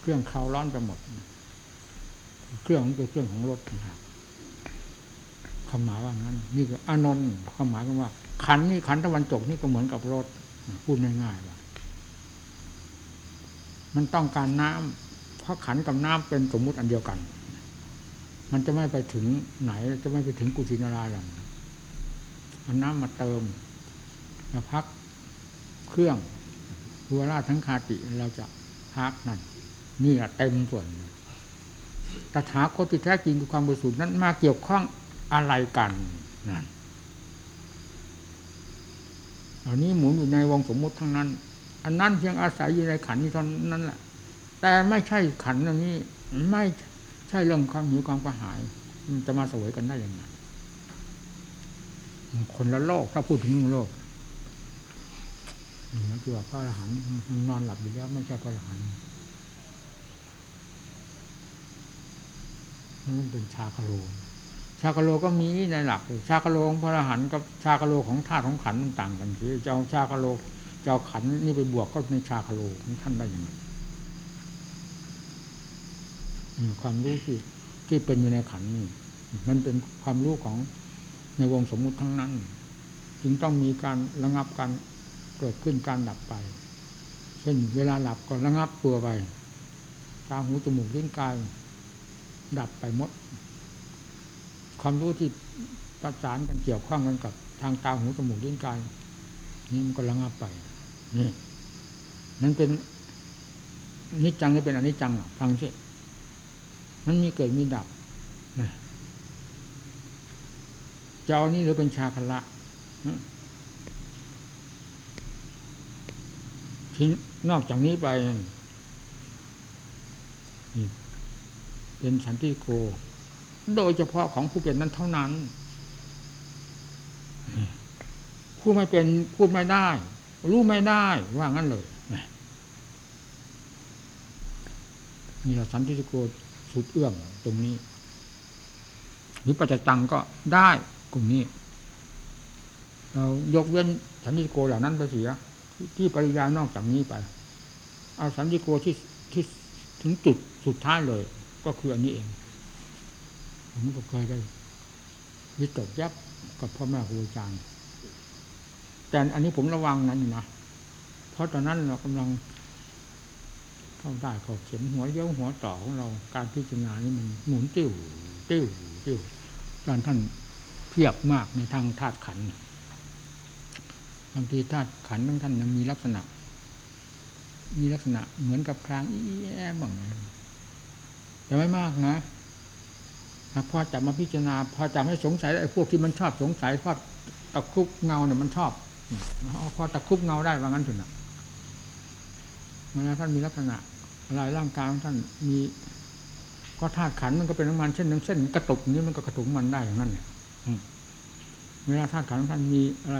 เครื่องเคราร้อนไปหมด เครื่องเป็นเครื่องของรถนะครับความหมายว่างั้น นี่ก็อานนท์ความหมายก็ว่า ขันนี่ขันตะวันตกนี่ก็เหมือนกับรถ พูดง่ายๆว่า มันต้องการน้ำเพราะขันกับน้ำเป็นสมมุติอันเดียวกัน มันจะไม่ไปถึงไหน จะไม่ไปถึงกุศินาราหรอกมันน้ำมาเติมมาพักเครื่องหัวราทั้งคาติเราจะพักนั่นนี่แหละเต็มส่วนตถาคตที่แท้จริงคือความบริสุทธิ์นั้นมาเกี่ยวข้องอะไรกันนั่นอันนี้หมุนอยู่ในวงสมมุติทั้งนั้น อันนั้นเพียงอาศัยอยู่ในขันนี้เท่านั้นแหละแต่ไม่ใช่ขันอันนี้ ไม่ใช่เรื่องความหิวความกระหายมันจะมาสวยกันได้ยังไงคนละโลกถ้าพูดถึงโลกนั่นคือว่าพระอรหันต์นอนหลับอยู่แล้วไม่ใช่พระอรหันต์นั่นเป็นชาคโลชาคโลก็มีในหลัก ชาคโลของพระอรหันต์กับชาคโลของธาตุของขันมันต่างกันคือเจ้าชาคโล เจ้าขันนี่ไปบวกก็ในชาคโลของท่านได้ยังไงความรู้ที่ที่เป็นอยู่ในขันนี่มันเป็นความรู้ของในวงสมมุติทั้งนั้น จึงต้องมีการระงับการเกิดขึ้นการดับไป เช่นเวลาหลับก็ระงับตัวไปตาหูจมูกลิ้นกาย ดับไปหมด ความรู้ที่ประสานกันเกี่ยวข้องกันกับ ทางตาหูจมูกลิ้นกายนี่มันก็ระงับไป นี่นั่นเป็นนิจจังหรือเป็นอนิจจังฟังสิมันมีเกิดมีดับนะจะเอานี่หรือเป็นชาคละที่นอกจากนี้ไปเป็นฉันที่โก โดยเฉพาะของผู้เป็นนั้นเท่านั้น ผู้ไม่เป็นพูดไม่ได้ รู้ไม่ได้ว่างั้นเลยนี่เราสันติโกสุดเอื้อมตรงนี้ หรือปัจจตังก็ได้กลุ่มนี้ เรายกเว้นสันติโกเหล่านั้นไปเสีย ที่ปริยานอกจากนี้ไป เอาสันติโกที่ที่ถึงจุดสุดท้ายเลย ก็คืออันนี้เอง ผมก็เคยได้วิตกยับกับพ่อแม่ครูอาจารย์ แต่อันนี้ผมระวังนั้นนะเพราะตอนนั้นเรากำลังเข้าได้ขอบเข็มหัวเย้าหัวต่อของเราการพิจารณานี่มันหมุนติ้วติ้วติ้วตอนท่านเพียบมากในทางธาตุขันบางทีธาตุขันธ์ของท่านยังมีลักษณะ มีลักษณะเหมือนกับครางอีแอบางแต่ไม่มากนะพอจับมาพิจารณา พอจับให้สงสัยไอ้พวกที่มันชอบสงสัยพอตะคุบเงาเนี่ยมันชอบ พอตะคุบเงาได้ว่างั้นถึงนะเวลาท่านมีลักษณะอะไรร่างกายของท่านมีก็ธาตุขันมันก็เป็นน้ำมันเช่นน้ำเส้นกระตุกนี้มันก็กระตุกมันได้อย่างนั้นเนี่ยเวลาธาตุขันของท่านมีอะไร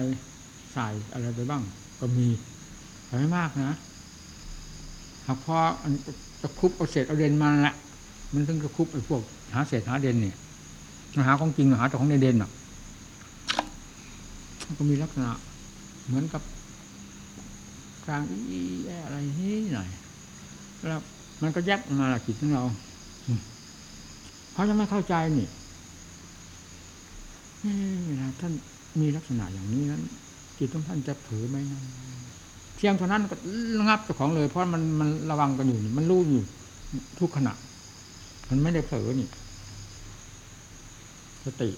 ใส่อะไรไปบ้าง ก็มีแต่ไม่มากนะหากพอตะคุบเอาเศษเอาเด่นมาละมันถึงจะคุบไอ้พวกหาเศษหาเด่นเนี่ยหาของจริงหาแต่ของเด่นๆอะก็มีลักษณะ เหมือนกับกลางอีอะไรนี่หน่อยแล้วมันก็แยบมาละจิตของเราเพราะจะไม่เข้าใจนี่เวลาท่านมีลักษณะอย่างนี้นั้นจิตของท่านจะเผลอไหมนะเพียงเท่านั้นก็งับเจ้าของเลย เพราะมันมันระวังกันอยู่นี่มันรู้อยู่ทุกขณะ มันไม่ได้เผลอนี่ สติ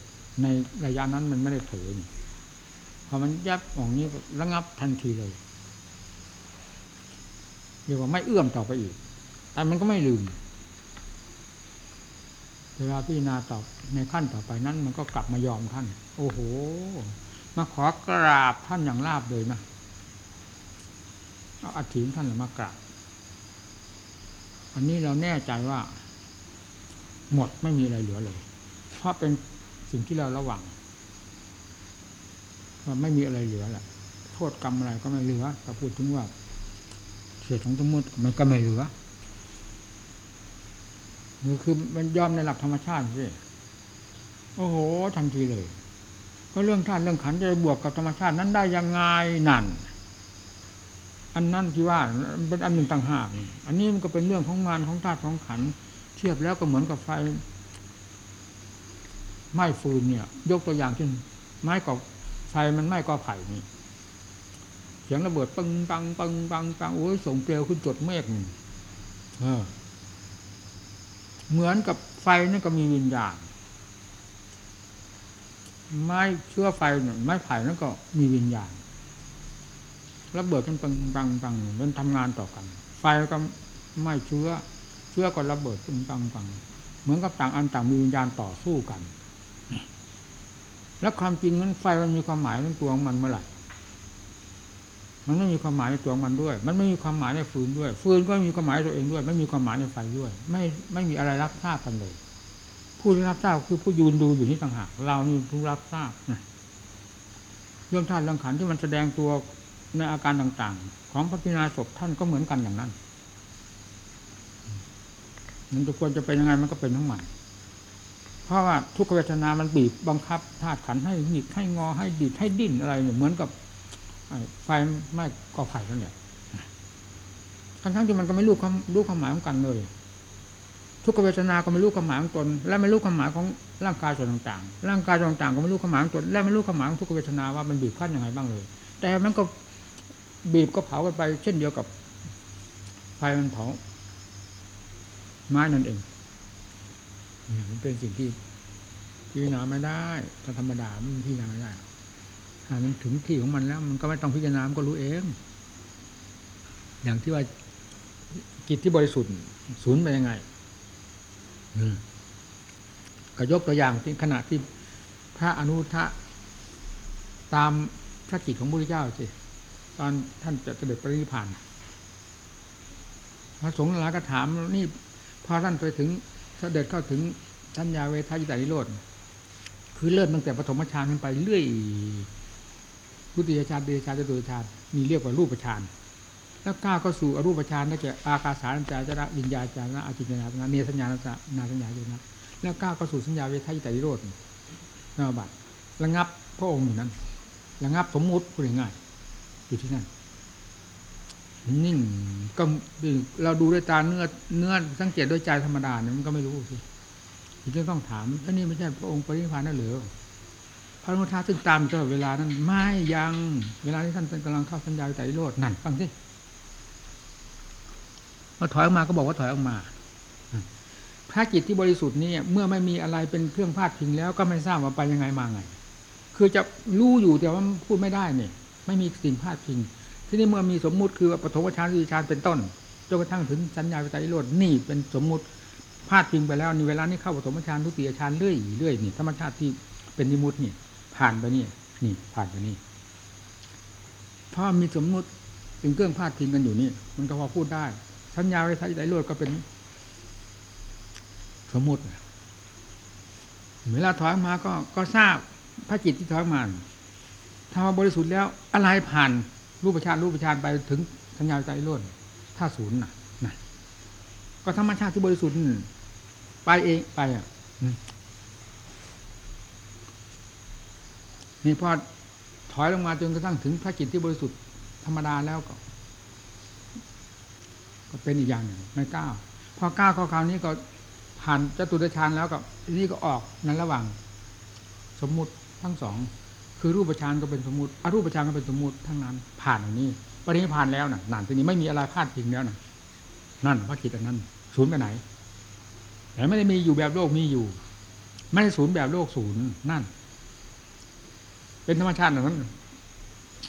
ในระยะนั้นมันไม่ได้เผลอนี่ พอมันยับออกนี้ระงับทันทีเลยเรียกว่าไม่เอื้อมต่อไปอีกแต่มันก็ไม่ลืม เวลาพิจารณาต่อในขั้นต่อไปนั้น มันก็กลับมายอมท่าน โอ้โห มาขอกราบท่านอย่างราบเลยนะเอาอัฐิของท่านมากราบ อันนี้เราแน่ใจว่า หมดไม่มีอะไรเหลือเลย เพราะเป็นสิ่งที่เราระวัง ว่าไม่มีอะไรเหลือแหละโทษกรรมอะไรก็ไม่เหลือถ้าพูดถึงว่าเศษของสมมติมันก็ไม่เหลือนี่คือมันยอมในหลักธรรมชาติสิโอ้โหทันทีเลย ก็เรื่องธาตุเรื่องขันจะบวกกับธรรมชาตินั้นได้ยังไงนั่น อันนั้นที่ว่าเป็นอันหนึ่งต่างหาก อันนี้มันก็เป็นเรื่องของงานของธาตุของขัน เทียบแล้วก็เหมือนกับไฟไหม้ฟืนเนี่ย ยกตัวอย่างเช่นไม้ก่อ ไฟมันไหม้ก่อไผ่นี่เสียงระเบิดปังปังปังปังปังโอ้ยส่งเปลวขึ้นจดเมฆนี่เหมือนกับไฟนั่นก็มีวิญญาณไม้เชื้อไฟเนี่ยไม้ไผ่นั่นก็มีวิญญาณระเบิดกันปังปังปังมันทำงานต่อกัน ไฟก็ไม่เชื้อ เชื้อก็ระเบิดปังปังปังเหมือนกับต่างอันต่างมีวิญญาณต่อสู้กัน แล้วความจริงนั้นไฟมันมีความหมายในตัวของมันเมื่อไหร่มันไม่มีความหมายในตัวของมันด้วย มันไม่มีความหมายในฟืนด้วย ฟืนก็มีความหมายตัวเองด้วย ไม่มีความหมายในไฟด้วย ไม่ไม่มีอะไรรับทราบกันเลยผู้ที่รับทราบคือผู้ยืนดูอยู่นี่ต่างหากเรานี่ผู้รับทราบนะเรื่องธาตุเรื่องขันที่มันแสดงตัวในอาการต่างๆ ของพระพิณาศพท่านก็เหมือนกันอย่างนั้น มันจะควรจะเป็นยังไงมันก็เป็นทั้งหมด เพราะว่าทุกเวทนามันบีบบังคับธาตุขันให้หงิกให้งอให้ดีดให้ดิ้นอะไรเนี่ยเหมือนกับไฟไหม้ก่อไผ่นั่นแหละทั้งทั้งๆที่มันก็ไม่รู้ความรู้ความหมายของกันเลย ทุกเวทนาก็ไม่รู้ความหมายของตน และไม่รู้ความหมายของร่างกายส่วนต่างๆ ร่างกายส่วนต่างๆก็ไม่รู้ความหมายของตน และไม่รู้ความหมายของทุกเวทนาว่ามันบีบคั้นยังไงบ้างเลย แต่มันก็บีบก็เผากันไป เช่นเดียวกับไฟมันเผาไม้นั่นเอง มันเป็นสิ่งที่พิจารณาไม่ได้ถ้าธรรมดามันพิจารณาไม่ได้ถ้ามันถึงที่ของมันแล้ว มันก็ไม่ต้องพิจารณามันก็รู้เอง อย่างที่ว่าจิตที่บริสุทธิ์ศูนย์เป็นยังไงก็ยกตัวอย่างที่ขณะที่พระอนุทะตามพระจิตของพระพุทธเจ้าสิตอนท่านจะเสด็จปรินิพพานพระสงฆ์หลายก็ถามนี่พอท่านไปถึง ถ้าเด็จเข้าถึงทัญญาเวทายตานิโรธคือเลื่อนตั้งแต่ปฐมฌานขึ้นไปเรื่อยพุทธิยฌานเดชานจตุฌานมีเรียกว่ารูปฌานแล้วก้าวเข้าสู่อรูปฌานได้แก่อากาสารจาจระวิญญาจาระอาจินญาณเนสัญญาณนาสัญญาโยนะแล้วก้าวเข้าสู่สัญญาเวทายตานิโรธนาบัตระงับพระองค์อยู่นั้นระงับสมมุติพูดง่ายอยู่ที่นั่น นิ่งก็เราดูด้วยตาเนื้อเนื้อสังเกตด้วยใจธรรมดาเนี่ยมันก็ไม่รู้สิจึงต้องถามอันนี้ไม่ใช่พระองค์ปรินิพพานนั่นหรือพระนุทาซึ่งตามตลอดเวลานั้นไม่ยังเวลาที่ท่านกำลังเข้าสัญญาใจโลดนั่นฟังสิพอถอยออกมาก็บอกว่าถอยออกมาพระจิตที่บริสุทธิ์นี่เมื่อไม่มีอะไรเป็นเครื่องพาดพิงแล้วก็ไม่ทราบว่าไปยังไงมาไง คือจะรู้อยู่แต่ว่าพูดไม่ได้เนี่ยไม่มีสิ่งพาดพิง ที่นี่เมื่อมีสมมุติคือปฐมฌานวิชานเป็นต้นจนกระทั่งถึงสัญญาวิจัยโลดนี่เป็นสมมุติพาดพิงไปแล้วนี่เวลานี้เข้าปฐมฌานทุติยฌานเรื่อยเรื่อยนี่ธรรมชาติที่เป็นนิมุตินี่ ผ่านไปนี่นี่ผ่านไปนี่เพราะมีสมมุติเป็นเครื่องพาดพิงกันอยู่นี่ มันก็พอพูดได้ สัญญาวิจัยโลดก็เป็น สมมุติเวลาถอยมาก็ก็ทราบพระจิตที่ถอยมาถ้าบริสุทธิ์แล้วอะไรผ่าน รูปฌานรูปฌานไปถึงสัญญาใจล้นถ้าศูนย์น่ะนะก็ธรรมชาติที่บริสุทธิ์ไปเองไปอะนี่พอถอยลงมาจนกระทั่งถึงพระจิตที่บริสุทธิ์ธรรมดาแล้วก็ ก็เป็นอีกอย่างหนึ่งไม่ก้าวพอก้าวข้อคราวนี้ก็ผ่านจตุตฌานแล้วก็นี่ก็ออกนั้นระหว่าง สมมุติทั้งสอง คือรูปฌานก็เป็นสมมติอรูปฌานก็เป็นสมมติทั้งนั้น ผ่านอันนี้ปรินิพานแล้วน่ะนั่นทีนี้ไม่มีอะไรพลาดพิงแล้วน่ะ นั่นพระจิตอันนั้นศูนย์ไปไหนแต่ไม่ได้มีอยู่แบบโลกมีอยู่ ไม่ได้ศูนย์แบบโลกศูนย์นั่น เป็นธรรมชาติอย่างนั้น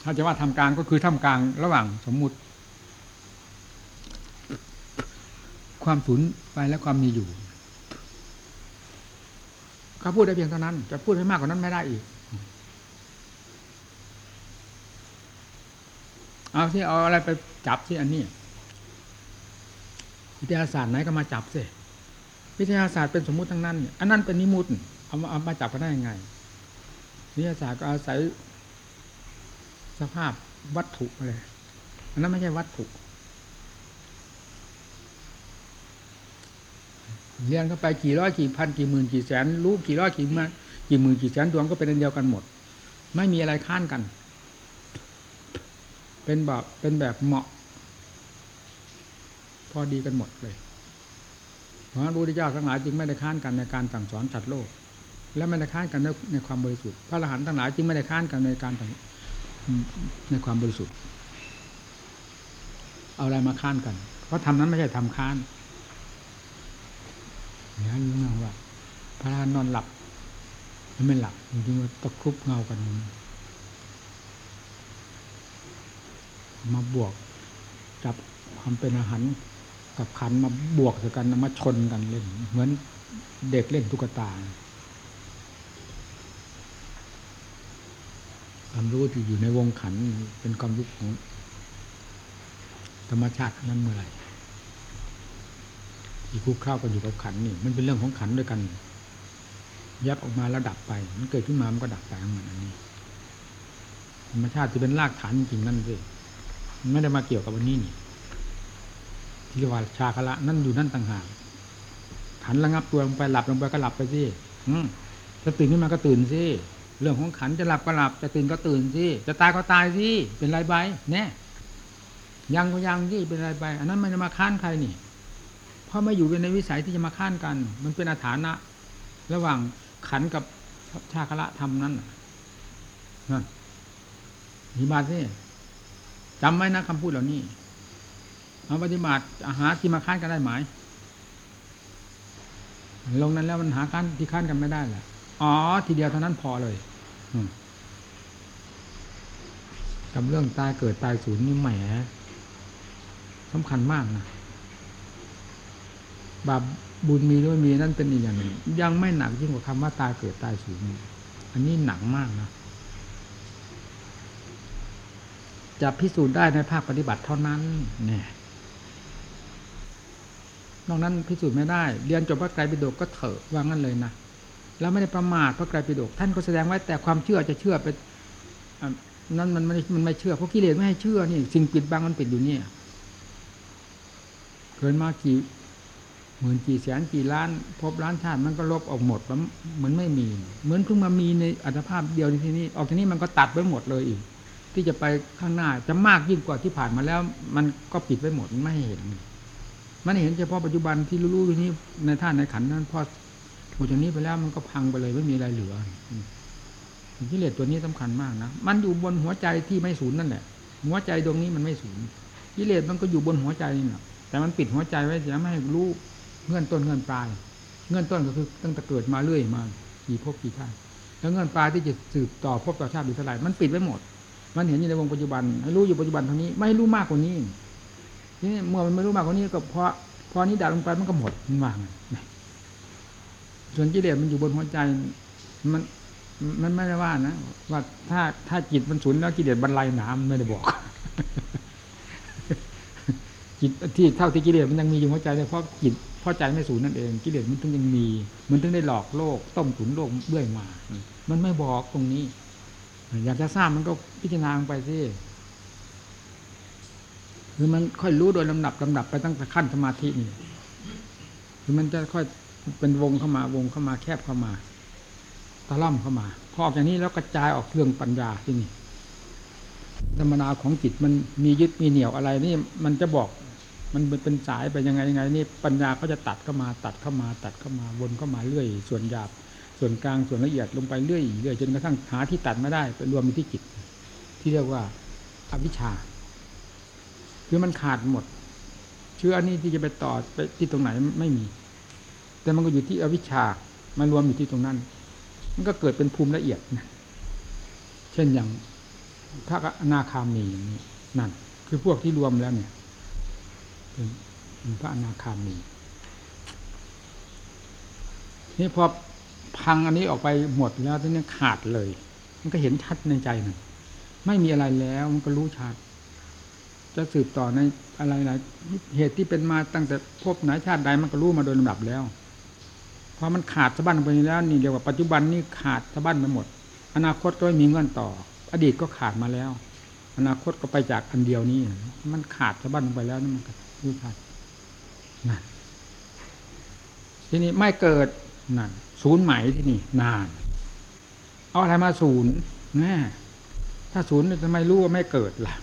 ถ้าจะว่าทำกลางก็คือทำกลางระหว่างสมมุติ ความศูนย์ไปและความมีอยู่เขาพูดได้เพียงเท่านั้น จะพูดให้มากกว่านั้นไม่ได้อีก เอาที่เอาอะไรไปจับที่อันนี้วิทยาศาสตร์ไหนก็มาจับสิวิทยาศาสตร์เป็นสมมุติทั้งนั้นอันนั้นเป็นนิมุติเอามาเอามาจับกันได้ยังไง วิทยาศาสตร์ก็อาศัยสภาพวัตถุอะไรอันนั้นไม่ใช่วัตถุเรียนเข้าไปกี่ร้อยกี่พันกี่หมื่นกี่แสนรู้กี่ร้อยกี่มากี่หมื่นกี่แสนดวงก็เป็นอันเดียวกันหมด ไม่มีอะไรค้านกัน เป็นแบบเป็นแบบเหมาะ พอดีกันหมดเลย เพราะพระพุทธเจ้าทั้งหลายจึงไม่ได้ค้านกันในการสั่งสอนจัดโลก และไม่ได้ค้านกันในในความบริสุทธิ์พระอรหันต์ทั้งหลายจึงไม่ได้ค้านกันในการในความบริสุทธิ์ เอาอะไรมาค้านกัน เพราะทำนั้นไม่ใช่ทำค้านเนี่ยรู้ไหมว่าพระอรหันต์นอนหลับมันไม่หลับจริงๆว่าตะครุบเงากัน มาบวก จับความเป็นอาหารกับขันมาบวกกันมาชนกันเล่น เหมือนเด็กเล่นตุ๊กตาความรู้ที่อยู่ในวงขันเป็นความรู้ของธรรมชาตินั้นเมื่อไหร่ที่คุกเข้ากันอยู่กับขันนี่ มันเป็นเรื่องของขันด้วยกัน ยับออกมาแล้วดับไป มันเกิดขึ้นมามันก็ดับไปของมันอันนี้ ธรรมชาติที่เป็นรากฐานจริงนั่นสิ ไม่ได้มาเกี่ยวกับวันนี้นี่ที่ว่าชาคละนั่นอยู่นั่นต่างหากขันระงับตัวลงไปหลับลงไปก็หลับไปสิจะตื่นขึ้นมาก็ตื่นสิเรื่องของขันจะหลับก็หลับจะตื่นก็ตื่นสิจะตายก็ตายสิเป็นไรไปแน่ยังก็ยังที่เป็นไรไป อันนั้นมันจะมาค้านใครนี่เพราะไม่อยู่ในวิสัยที่จะมาค้านกัน มันเป็นอาถานะระหว่างขันกับชาคละธรรมนั้นนั่นมีบาสิ จำไว้นะคำพูดเหล่านี้มาปฏิบัติอาหารที่มาค้านกันได้ไหมลงนั้นแล้วมันหาค้านที่ค้านกันไม่ได้แหละอ๋อ ทีเดียวเท่านั้นพอเลยกับเรื่องตายเกิดตายสูญนี่แหมสำคัญมากนะบาปบุญมีด้วยมีนั่นเป็นอีกอย่างหนึ่งยังไม่หนักยิ่งกว่าคำว่าตายเกิดตายสูญอันนี้หนักมากนะ จะพิสูจน์ได้ในภาคปฏิบัติเท่านั้นเนี่ยนอกนั้นพิสูจน์ไม่ได้ เรียนจบพระไตรปิฎกก็เถอะว่างั้นเลยนะแล้วไม่ได้ประมาทพระไตรปิฎกท่านก็แสดงไว้แต่ความเชื่อจะเชื่อไปนั่นมันไม่มันไม่เชื่อเพราะกิเลสไม่ให้เชื่อนี่สิ่งปิดบังมันปิดอยู่เนี่ยเกินมากี่หมื่นกี่แสนกี่ล้าน พบล้านชาติมันก็ลบออกหมดแล้วเหมือนไม่มี เหมือนเพิ่งมามีในอัตภาพเดียวในที่นี้ออกที่นี้มันก็ตัดไปหมดเลยอีก ที่จะไปข้างหน้าจะมากยิ่งกว่าที่ผ่านมาแล้ว มันก็ปิดไว้หมดไม่เห็น มันเห็นเฉพาะปัจจุบันที่รู้ๆอยู่นี้ในท่านในขันนั้นพอหมดจากนี้ไปแล้วมันก็พังไปเลยไม่มีอะไรเหลือกิเลสตัวนี้สำคัญมากนะมันอยู่บนหัวใจที่ไม่สูญนั่นแหละ หัวใจดวงนี้มันไม่สูญกิเลสมันก็อยู่บนหัวใจนี่แหละแต่มันปิดหัวใจไว้เสียไม่ให้รู้เงื่อนต้นเงื่อนปลาย เงื่อนต้นก็คือตั้งแต่เกิดมาเรื่อยมากี่ภพกี่ชาติแล้วเงื่อนปลายที่จะสืบต่อภพต่อชาติอยู่เท่าไหร่มันปิดไว้หมด มันเห็นอยู่ในวงปัจจุบัน ให้รู้อยู่ปัจจุบันเท่านี้ ไม่รู้มากกว่านี้นี่เมื่อมันไม่รู้มากกว่านี้ก็เพราะพอนี้ดับลงไปมันก็หมดมันว่างส่วนกิเลสมันอยู่บนหัวใจ มันมันไม่ได้ว่านะว่าถ้าถ้าจิตมันสูญแล้วกิเลสบรรลัยหนามไม่ได้บอก จิตที่เท่าที่กิเลสมันยังมีอยู่หัวใจเลยเพราะจิตเพราะใจไม่สูญนั่นเองกิเลสมันถึงยังมี มันถึงได้หลอกโลกต้มตุ๋นโลกเรื่อยมา มันไม่บอกตรงนี้ อยากจะทราบมันก็พิจารณาไปสิคือมันค่อยรู้โดยลำดับลำดับไปตั้งแต่ขั้นสมาธินี่คือมันจะค่อยเป็นวงเข้ามาวงเข้ามาแคบเข้ามาตะล่อมเข้ามา พอออกจากนี้แล้วกระจายออกเรื่องปัญญาที่นี่ธรรมนาของจิตมันมียึดมีเหนี่ยวอะไรนี่ มันจะบอกมันเป็นสายไปยังไงยังไง นี่ปัญญาเขาจะตัดเข้ามาตัดเข้ามาตัดเข้ามาวนเข้ามาเรื่อย ส่วนหยาบ ส่วนกลางส่วนละเอียดลงไปเรื่อยเรื่อยจนกระทั่งหาที่ตัดไม่ได้ไปรวมที่จิต ที่เรียกว่าอวิชชา คือมันขาดหมด เชื้ออันนี้ที่จะไปต่อไปที่ตรงไหนไม่มี แต่มันก็อยู่ที่อวิชชา มันรวมอยู่ที่ตรงนั้น มันก็เกิดเป็นภูมิละเอียดนะเช่นอย่างพระอนาคามีอย่างนี้นั่น คือพวกที่รวมแล้วเนี่ยเป็นพระอนาคามีนี่พอ พังอันนี้ออกไปหมดแล้วทีนี้ขาดเลย มันก็เห็นชัดในใจมันไม่มีอะไรแล้วมันก็รู้ชัด จะสืบต่อในอะไรหลายเหตุที่เป็นมาตั้งแต่พบไหนชาติใดมันก็รู้มาโดยลำดับแล้วพอมันขาดสะบั้นไปแล้วนี่เรียกว่าปัจจุบันนี่ขาดสะบั้นไปหมด อนาคตก็ไม่มีเงื่อนต่อ อดีตก็ขาดมาแล้ว อนาคตก็ไปจากอันเดียวนี้มันขาดสะบั้นไปแล้วนั่นมันก็รู้ชัดนั่นทีนี้ไม่เกิดนั่น ศูนย์ไหมที่นี่นาน เอาอะไรมาศูนย์แน่ถ้าศูนย์ทำไมรู้ว่าไม่เกิดล่ะ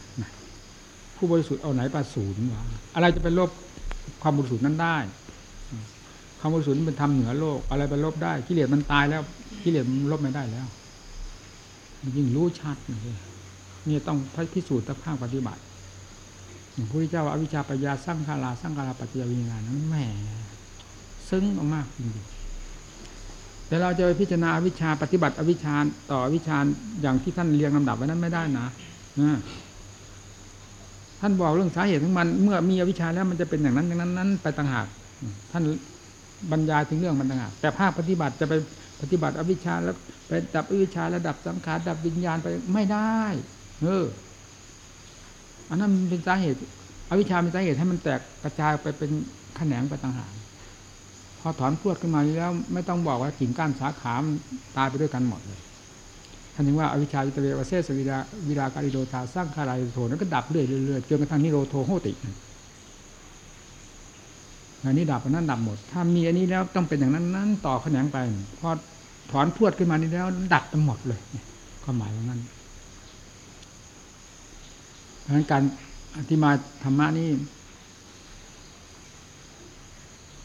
ผู้บริสุทธิ์เอาไหนปาศูนย์วะอะไรจะเป็นลบความบริสุทธิ์นั้นได้ความบริสุทธิ์เป็นธรรมเหนือโลก อะไรเป็นลบได้กิเลสมันตายแล้วกิเลสมันลบไม่ได้แล้วยิ่งรู้ชัดเลยนี่ต้องพิสูจน์ตภาคปฏิบัติอย่างพระพุทธเจ้าอวิชชาปัญญาสร้างคาราสร้างคาราปัจจยวิญญาณนั้นแหมซึ้งมากจริงๆ แต่เราจะไปพิจารณาอวิชชาปฏิบัติอวิชชาต่ออวิชชาอย่างที่ท่านเรียงลำดับไว้นั้นไม่ได้นะท่านบอกเรื่องสาเหตุของมัน เมื่อมีอวิชชาแล้วมันจะเป็นอย่างนั้นอย่างนั้นนั้นไปต่างหาก ท่านบรรยายถึงเรื่องมันต่างหากแต่ภาคปฏิบัติจะไปปฏิบัติอวิชชาแล้วไปดับอวิชชาระดับสังขารดับวิญญาณไปไม่ได้ เออ อันนั้นเป็นสาเหตุ อวิชชาเป็นสาเหตุให้มันแตกกระจายไปเป็นแขนงไปต่างหาก อถอนพวดขึ้นมาแล้ว ไม่ต้องบอกว่ากิ่งก้านสาขาตายไปด้วยกันหมดเลยท่านถึงว่าอวิชชาวิตเววเสสวิราวิราการิโดธาสร้างคารายโทนั้นก็ดับเรื่อยๆจนกระทั่งนิโรโทโหติอันนี้ดับอันนั้นดับหมด ถ้ามีอันนี้แล้วต้องเป็นอย่างนั้นนั้นต่อแขนงไปพอถอนพวดขึ้นมานี้แล้ว ดับไปหมดเลยความหมายของนั้นเพราะนั้นการอธิบาธรรมะนี่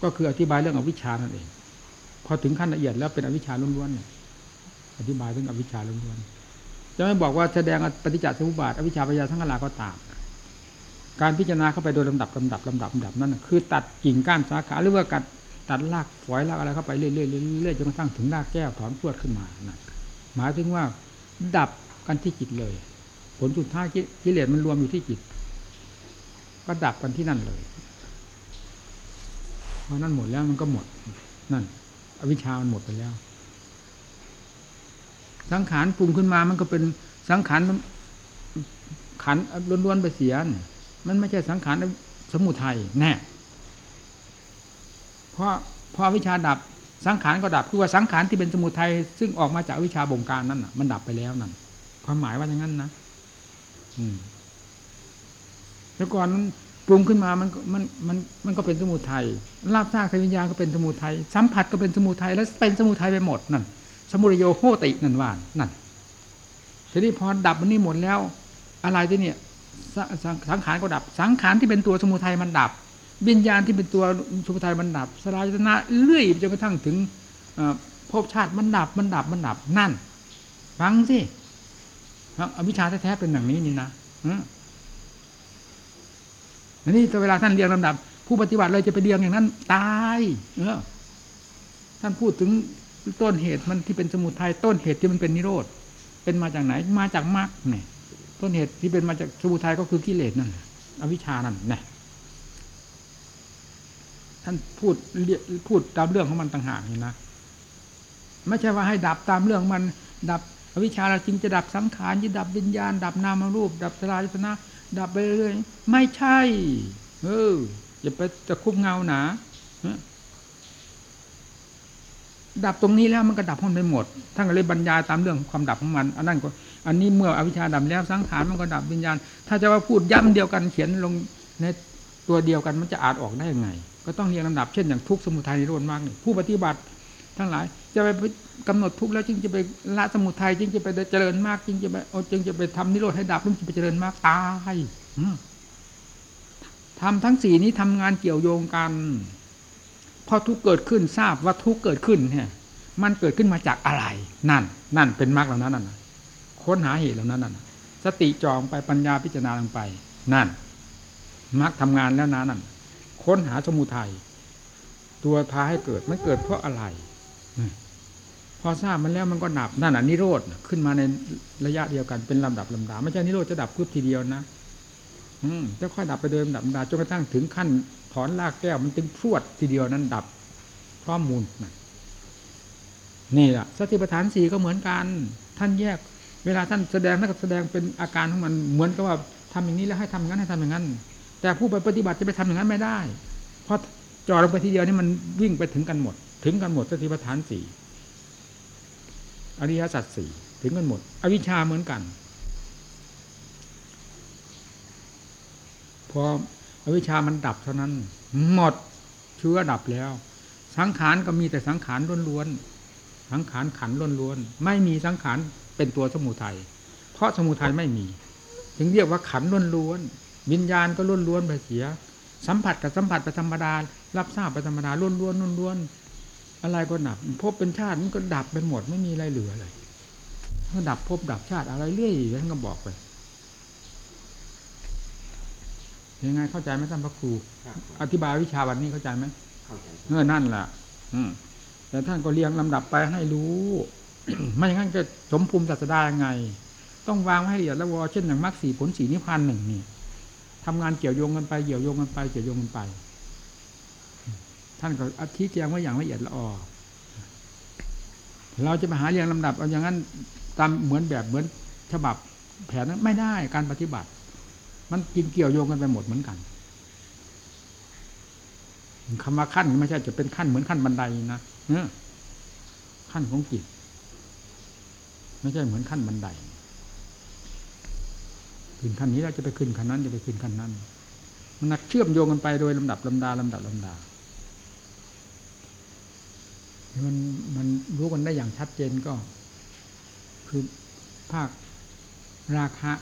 ก็คืออธิบายเรื่องอวิชชานั่นเอง พอถึงขั้นละเอียดแล้วเป็นอวิชชาล้วนๆเนี่ยอธิบายเรื่องอวิชชาล้วนๆจะไม่บอกว่าแสดงปฏิจจสมุปบาทอวิชชาปัญญาทั้งลาก็ตามการพิจารณาเข้าไปโดยลำดับลำดับลำดับลำดับนั่นคือ ตัดกิ่งก้านสาขาหรือว่ากัดตัดรากฝอยรากอะไรเข้าไปเรื่อยๆเรื่อยๆจนกระทั่งถึงรากแก้วถอนพวดขึ้นมานะหมายถึงว่าดับกันที่จิตเลย ผลสุดท้ายกิเลสมันรวมอยู่ที่จิต ก็ดับกันที่นั่นเลย พราะนั่นหมดแล้วมันก็หมด นั่น อวิชามันหมดไปแล้ว สังขารปรุงขึ้นมามันก็เป็นสังขารขันล้วนๆไปเสียมันไม่ใช่สังขารสมุทัยแน่เพราะพอวิชาดับสังขารก็ดับคือว่าสังขารที่เป็นสมุทัยซึ่งออกมาจากวิชาบงการนั่นมันดับไปแล้วนั่นความหมายว่าอย่างนั้นนะ อืมแล้วก่อน ปรุงขึ้นมามันมันมันมันก็เป็นสมุทัยลาบซากวิญญาณก็เป็นสมุทัยสัมผัสก็เป็นสมุทัยแล้วเป็นสมุทัยไปหมดนั่นสมุรโยโหตินั่นว่านนั่นทีนี้พอดับมันนี่หมดแล้ว อะไรที่เนี่ยสังขารก็ดับ สังขารที่เป็นตัวสมุทัยมันดับวิญญาณที่เป็นตัวสมุทัยมันดับสลายตนะเรื่อยจนกระทั่งถึงภพชาติมันดับมันดับมันดับนั่น ฟังสิอวิชชาแท้ๆเป็นอย่างนี้นี่นะอั นนี้เวลาท่านเรียงลำดับ ผู้ปฏิบัติเลยจะไปเรียงอย่างนั้น ตาย เออ ท่านพูดถึงต้นเหตุมันที่เป็นสมุทัยต้นเหตุที่มันเป็นนิโรธเป็นมาจากไหนมาจากมรรคเนี่ยต้นเหตุที่เป็นมาจากสมุทัยก็คือกิเลสนั่นอวิชานั่นนะท่านพูดพูดตามเรื่องของมันต่างหากนี่นะไม่ใช่ว่าให้ดับตามเรื่องมัน ดับอวิชชาเราจริงจะดับสังขารจะดับวิญญาณ ดับนามรูป ดับสลายตนะ ดับไปเรื่อยไม่ใช่ เอออย่าไปจะคุบเงาหนาดับตรงนี้แล้วมันก็ดับพ้นไปหมดท่านก็เลยบรรยายตามเรื่องความดับของมัน อันนั้นก็ อันนี้เมื่ออวิชชาดับแล้วสังขารมันก็ดับวิญญาณ ถ้าจะว่าพูดย้ำเดียวกันเขียนลงในตัวเดียวกันมันจะอาจออกได้ยังไง ก็ต้องเรียงลำดับเช่นอย่างทุกสมุทัยนิโรธมากนี่ผู้ปฏิบัติทั้งหลาย จะไปกำหนดทุกแล้วจึงจะไปละสมุทัยจึงจะไปเจริญมากจึงจะไปจึงจะไปทำนิโรธให้ดับจึงจะไปเจริญมากตายทำทั้งสี่นี้ทำงานเกี่ยวโยงกันพอทุกเกิดขึ้นทราบว่าทุกเกิดขึ้นเนี่ย มันเกิดขึ้นมาจากอะไร นั่น นั่นเป็นมรรคเหล่านั้นน่ะค้นหาเหตุเหล่านั้นน่ะ สติจองไปปัญญาพิจารณาลงไป นั่นมรรคทำงานแล้วนะนั่นค้นหาสมุทัยตัวพาให้เกิดมันเกิดเพราะอะไร พอทราบมันแล้วมันก็ดับนั่นน่ะนิโรธขึ้นมาในระยะเดียวกันเป็นลำดับลำดาไม่ใช่นิโรธจะดับพึบทีเดียวนะอืมจะค่อยดับไปโดยลำดับลำดาจนกระทั่งถึงขั้นถอนรากแก้วมันตึงพรวดทีเดียวนั้นดับพร้อมมูลนะนี่แหละสติปัฏฐานสี่ก็เหมือนกัน ท่านแยก เวลาท่านแสดงท่นก็แสดงเป็นอาการของมันเหมือนกับว่าทำอย่างนี้แล้วให้ทำอย่างนั้นให้ทำอย่างนั้น แต่ผู้ไปปฏิบัติจะไปทำอย่างนั้นไม่ได้ เพราะจ่อลงไปทีเดียวนี่มันวิ่งไปถึงกันหมด ถึงกันหมดสติปัฏฐานสี่ อริยสัจสี่ถึงกันหมด อวิชชาเหมือนกัน พออวิชชามันดับเท่านั้น หมดเชื้อดับแล้ว สังขารก็มีแต่สังขารล้วนๆสังขารขันล้วนๆไม่มีสังขารเป็นตัวสมุทัยเพราะสมุทัยไม่มีจึงเรียกว่าขันล้วนๆวิญญาณก็ล้วนๆไปเสีย สัมผัสกับสัมผัสไปธรรมดารับทราบไปธรรมดาล้วนๆล้วนๆ อะไรก็ดับพบเป็นชาติมันก็ดับไปหมดไม่มีอะไรเหลือเลยก็ดับพบดับชาติอะไรเรื่อยท่านก็บอกไปยังไงเข้าใจไหมท่านพระครูครับอธิบายวิชาวันนี้เข้าใจไหมเข้าใจเออนั่นแหละอืมแต่ท่านก็เรียงลำดับไปให้รู้ ไม่อย่างนั้นจะสมภูมิศาสดายังไง ต้องวางไว้ให้ละเอียดแล้ววอเช่นอย่างมรรคสีผลสีนิพพานหนึ่งนี่ทำงานเกี่ยวโยงกันไปเกี่ยวโยงกันไปเกี่ยวโยงกันไป ท่านก็อธิแจงไว้อย่างละเอียดละออเราจะไปหาเรียงลำดับเอาอย่างนั้นตามเหมือนแบบเหมือนฉบับแผนนั้นไม่ได้การปฏิบัติ มันกินเกี่ยวโยงกันไปหมดเหมือนกันคำว่าขั้นไม่ใช่จะเป็นขั้นเหมือนขั้นบันไดนะเออขั้นของจิตไม่ใช่เหมือนขั้นบันไดขึ้นขั้นนี้เราจะไปขึ้นขั้นนั้นจะไปขึ้นขั้นนั้น มันนัดเชื่อมโยงกันไปโดยลำดับลำดาลำดับลำดา มันมันรู้กันได้อย่างชัดเจนก็ คือภาคราคะ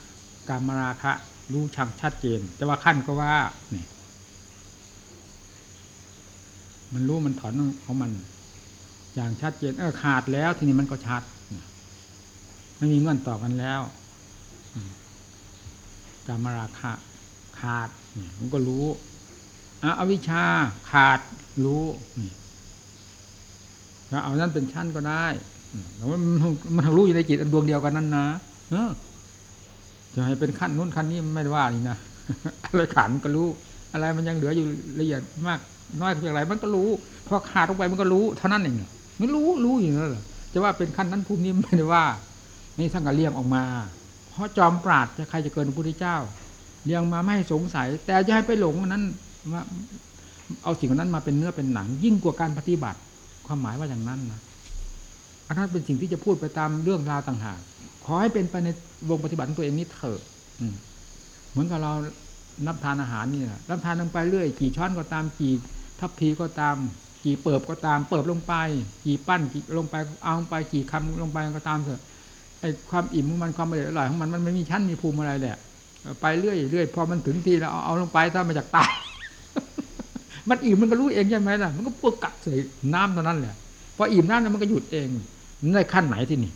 กามราคะ รู้ชังชัดเจน แต่ว่าขั้นก็ว่านี่มันรู้มันถอนของมัน อย่างชัดเจนเออขาดแล้ว ทีนี้มันก็ชัดไม่มีเงื่อนต่อกันแล้วกามราคะ ขาดมันก็รู้อะอวิชชาขาดรู้นี่ แล้วเอานั้นเป็นชั้นก็ได้แต่ว่ามันมันรู้อยู่ในจิตอันดวงเดียวกันนั้นนะเออจะให้เป็นขั้นนู้นขั้นนี้ไม่ได้ว่านี่นะอะไรขาดมันก็รู้ อะไรมันยังเหลืออยู่ละเอียดมากน้อยเพียงไรมันก็รู้พอขาดลงไปมันก็รู้เท่านั้นเองมันรู้รู้อย่างนั้นเหรอจะว่าเป็นขั้นนั้นภูมินี้ไม่ได้ว่า นี่ท่านก็เลี้ยงออกมา เพราะจอมปราดจะใครจะเกินพระพุทธเจ้าเลี้ยงมาไม่ให้สงสัย แต่จะให้ไปหลงอันนั้นว่าเอาสิ่งนั้นมาเป็นเนื้อเป็นหนัง ยิ่งกว่าการปฏิบัติ ความหมายว่าอย่างนั้นนะอันนั้นเป็นสิ่งที่จะพูดไปตามเรื่องราวต่างหากขอให้เป็นไปในวงปฏิบัติของตัวเองนี้เถอะเหมือนกับเรารับทานอาหารนี่นะรับทานลงไปเรื่อยกี่ช้อนก็ตามกี่ทัพพีก็ตาม กี่เปิบก็ตาม เปิบลงไป กี่ปั้นกี่ลงไปเอาลงไปกี่คำลงไปก็ตามเถอะไอ้ความอิ่มของมันความอร่อยของมันมันไม่มีชั้นมีภูมิอะไรแหละไปเรื่อยเรื่อยพอมันถึงที่แล้วเอาเอาลงไปถ้ามาจากตาย มันอิ่มมันก็รู้เองใช่ไหมล่ะ มันก็ปวดกัดใส่น้ำเท่านั้นแหละพออิ่มน้ำแล้วมันก็หยุดเองในขั้นไหนที่นี่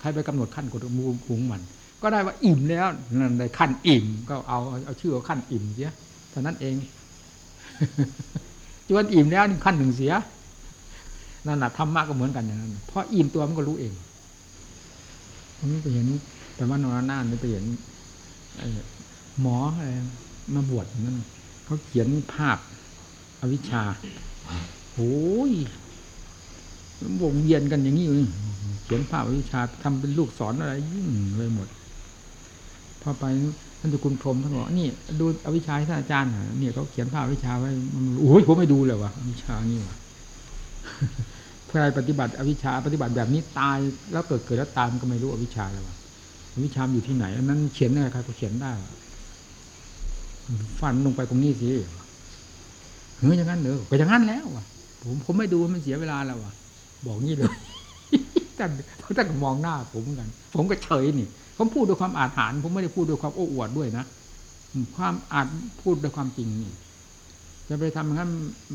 ใครไปกำหนดขั้นกฎมูลของมัน ก็ได้ว่าอิ่มแล้วนั่นได้ขั้นอิ่ม ก็เอาเอาชื่อว่าขั้นอิ่มเสียเท่านั้นเองจวนอิ่มแล้วนี่ขั้นหนึ่งเสียนั่นแหะธรรมะก็เหมือนกันอย่างนั้นเพราะอิ่มตัวมันก็รู้เองผมไปเห็น แต่ว่านอนหน้านี่ไปเห็นหมออะไรมาบวชนั้นเขาเขียนภาพ อวิชชาโอ้ย วงเวียนกันอย่างนี้เลยเขียนภาพอวิชชาทำเป็นลูกศรอะไรยิ่งเลยหมด พอไปท่านจุกุลพรมท่านบอกนี่ดูอวิชชาท่านอาจารย์เนี่ยเขาเขียนภาพอวิชชาไว้โอ้ยผมไม่ดูเลยวะอวิชชานี่วะใครปฏิบัติอวิชชาปฏิบัติแบบนี้ตาย แล้วเกิดเกิดแล้วตายมันก็ไม่รู้อวิชชาเลยวะอวิชชามนอยู่ที่ไหนอันนั้นเขียนอะไรใครก็เขียนได้ฟันลงไปตรงนี้สิ เฮ้ยอย่างนั้นเหรอก็อย่างนั้นแล้ววะผมผมไม่ดูมันเสียเวลาแล้ววะบอกงี้เลยท่านท่านก็มองหน้าผมเหมือนกัน ผมก็เฉยนี่ผมพูดด้วยความอาถรรพ์ผมไม่ได้พูดด้วยความโอ้อวดด้วยนะความอาจพูดด้วยความจริงนี่จะไปทำอย่างนั้น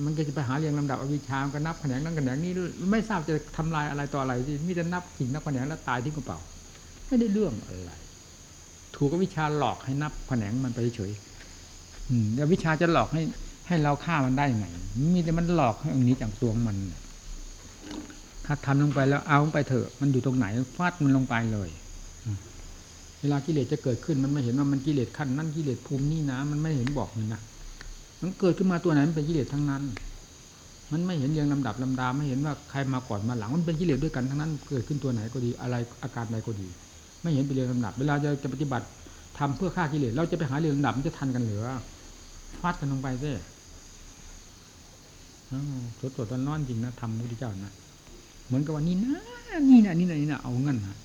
มันก็จะไปหาเรียงลำดับอวิชามันก็นับแขนงนั้นแขนงนี้ไม่ทราบจะทำลายอะไรต่ออะไรที่มีแต่นับกิ่งนับแขนงแล้วตายทิ้งกระเป๋า ไม่ได้เรื่องอะไร ถูกวิชาหลอกให้นับแขนงมันไปเฉยอืมแล้ววิชาจะหลอกให้ ให้เราฆ่ามันได้ยังไงมีแต่มันหลอกให้องนี้จากตัวของมัน ถ้าทำลงไปแล้วเอาลงไปเถอะ มันอยู่ตรงไหนฟาดมันลงไปเลยเวลากิเลสจะเกิดขึ้นมันไม่เห็นว่ามันกิเลสขั้นนั่นกิเลสภูมินี่นะ มันไม่เห็นบอกเลยนะมันเกิดขึ้นมาตัวไหนมันเป็นกิเลสทั้งนั้น มันไม่เห็นเรียงลำดับลำดาไม่เห็นว่าใครมาก่อนมาหลัง มันเป็นกิเลสด้วยกันทั้งนั้น เกิดขึ้นตัวไหนก็ดีอะไรอาการใดก็ดี ไม่เห็นเป็นเรียงลำดับ เวลาจะจะปฏิบัติทำเพื่อฆ่ากิเลสเราจะไปหาเรียงลำดับมันจะทันกันหรือฟาดกันลงไปซิ สดสดร้อนจริงนะทำพระพุทธเจ้านะเหมือนกับว่านี่นะนี่นะนี่นะนี่นะเอางั้นนะ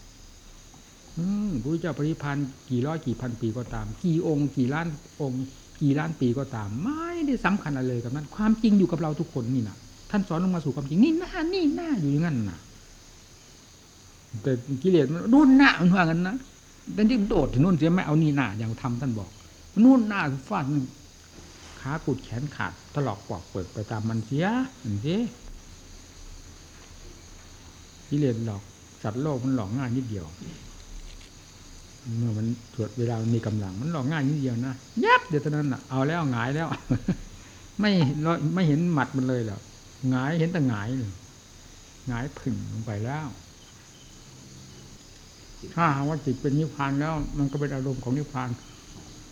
อืมพระพุทธเจ้าปริพันธ์กี่ร้อยกี่พันปีก็ตาม กี่องค์ กี่ล้านองค์ กี่ล้านปีก็ตาม ไม่ได้สำคัญอะไรเลยกับนั้น ความจริงอยู่กับเราทุกคนนี่นะท่านสอนลงมาสู่ความจริงนี่หน้านี่หน้าอยู่อย่างนั้นนะแต่กิเลสมันนู่นหน้ามันว่างั้นนะแต่ที่โดดถึงนู่นเสียไม่เอานี่หน้าอย่างทำท่านบอกนู่นหน้าฟาด ขากุดแขนขาดถลอกปอกเปิดไปตามมันเสียเห็นสิกิเลสหลอกสัตว์โลกมันหลอกง่ายนิดเดียว เมื่อมันตรวจเวลามีกำลัง มันหลอกง่ายนิดเดียวนะยับเดี๋ยวเท่านั้นอะเอาแล้วหงายแล้ว ไม่ไม่เห็นหมัดมันเลยหรอกหงายเห็นแต่หงายเลยหงายผึ่งลงไปแล้วถ้าหากว่าจิตเป็นนิพพานแล้ว มันก็เป็นอารมณ์ของนิพพาน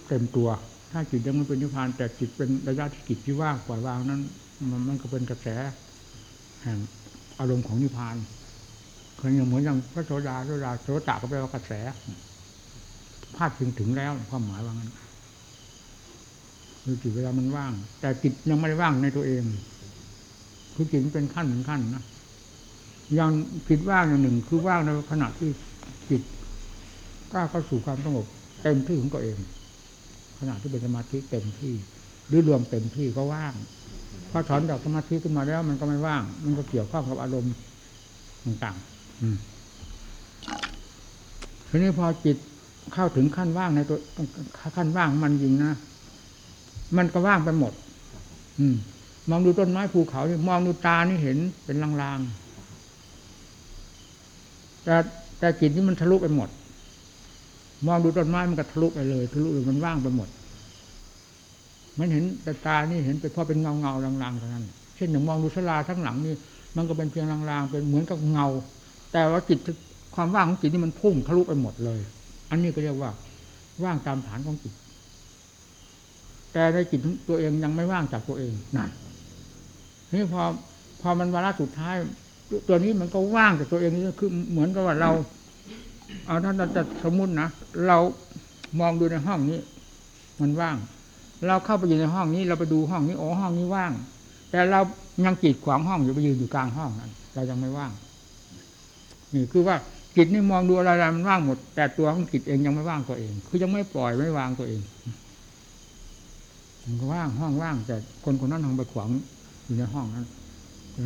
เต็มตัว ถ้าจิตยังไม่เป็นนิพพาน แต่จิตเป็นระยะที่จิตที่ว่างปล่อยวางนั้น มันมันก็เป็นกระแสแห่งอารมณ์ของนิพพานเคยอย่างเหมือนอย่างพระโสดาโสดาโสตะก็แปลว่ากระแสพาดถึงถึงแล้วความหมายว่างั้นคือจิตเวลามันว่าง แต่จิตยังไม่ได้ว่างในตัวเองคือจิตมันเป็นขั้นเหมือนขั้นนะยังจิตว่างอย่างหนึ่ง คือว่างในขณะที่จิตกล้าเข้าสู่ความสงบเต็มที่ของตัวเอง ขณะที่เป็นสมาธิเต็มที่ หรือรวมเต็มที่ก็ว่างพอถอนจากสมาธิขึ้นมาแล้วมันก็ไม่ว่าง มันก็เกี่ยวข้องกับอารมณ์ต่างๆทีนี้พอจิตเข้าถึงขั้นว่างในตัวขั้นว่างมันจริงนะมันก็ว่างไปหมด อืมมองดูต้นไม้ภูเขานี่มองดูตานี่เห็นเป็นลางๆแต่แต่จิตนี่มันทะลุไปหมด มองดูต้นไม้มันก็ทะลุไปเลยทะลุเลยมันว่างไปหมด มันเห็นแต่ตานี่เห็นไปพอเป็นเงาเงาลางๆเท่านั้น เช่นอย่างมองดูสลาทั้งหลังนี่มันก็เป็นเพียงลางๆเป็นเหมือนกับเงา แต่ว่าจิตความว่างของจิตนี่มันพุ่งทะลุไปหมดเลย อันนี้ก็เรียกว่า ว่างตามฐานของจิต แต่ในจิตตัวเองยังไม่ว่างจากตัวเองนั่นนี่พอพอมันวาระสุดท้าย ตัวนี้มันก็ว่างจากตัวเองนี่คือเหมือนกับว่าเรา เอาถ้าเราจะสมมุตินะเรามองดูในห้องนี้ มันว่าง เราเข้าไปอยู่ในห้องนี้ เราไปดูห้องนี้โอ้ห้องนี้ว่าง แต่เรายังกีดขวางห้องอยู่ไปยืนอยู่กลางห้องนั้นเรายังไม่ว่างนี่คือว่าจิตนี่มองดูอะไรมันว่างหมด แต่ตัวของจิตเองยังไม่ว่างตัวเอง คือยังไม่ปล่อยไม่วางตัวเองมันก็ว่างห้องว่าง แต่คนคนนั้นทางไปขวางอยู่ในห้องนั้น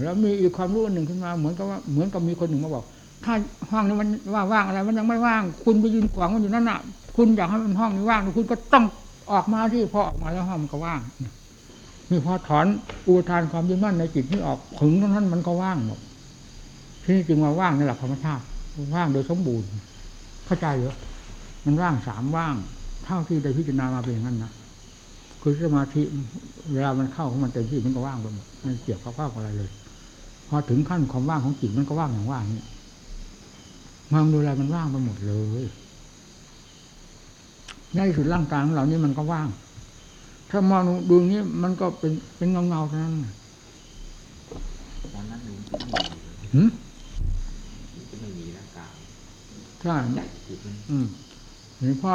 แล้วมีอีกความรู้หนึ่งขึ้นมา เหมือนกับว่าเหมือนกับมีคนหนึ่งมาบอก ถ้าห้องนี้มันว่าว่างอะไร มันยังไม่ว่าง คุณไปยืนขวางมันอยู่นั่นน่ะ คุณอยากให้มันห้องนี้ว่าง คุณก็ต้องออกมาที่พอออกมาแล้วห้องมันก็ว่างมีพอถอนอุทานความยึดมั่นในจิตนี่ออกถึงนั้นมันก็ว่างหมดที่จึงว่าว่างในหลักธรรมชาติว่างโดยสมบูรณ์ เข้าใจเหรอมันว่างสามว่าง เท่าที่ได้พิจารณามาเป็นอย่างนั้นนะคือสมาธิเวลามันเข้าของมันเต็มที่มันก็ว่างไปหมดไม่เกี่ยวกับข้าวอะไรเลย พอถึงขั้นความว่างของจิตมันก็ว่างอย่างว่างนี่ มองดูอะไรมันว่างไปหมดเลยในที่สุดร่างกายของเรานี่มันก็ว่าง ถ้ามองดูนี้มันก็เป็นเป็นเงาเงาๆเท่านั้นตอนนั้นหนูหืมจะไม่มีร่างกายใช่แต่จิตมันอืมเห็นพอ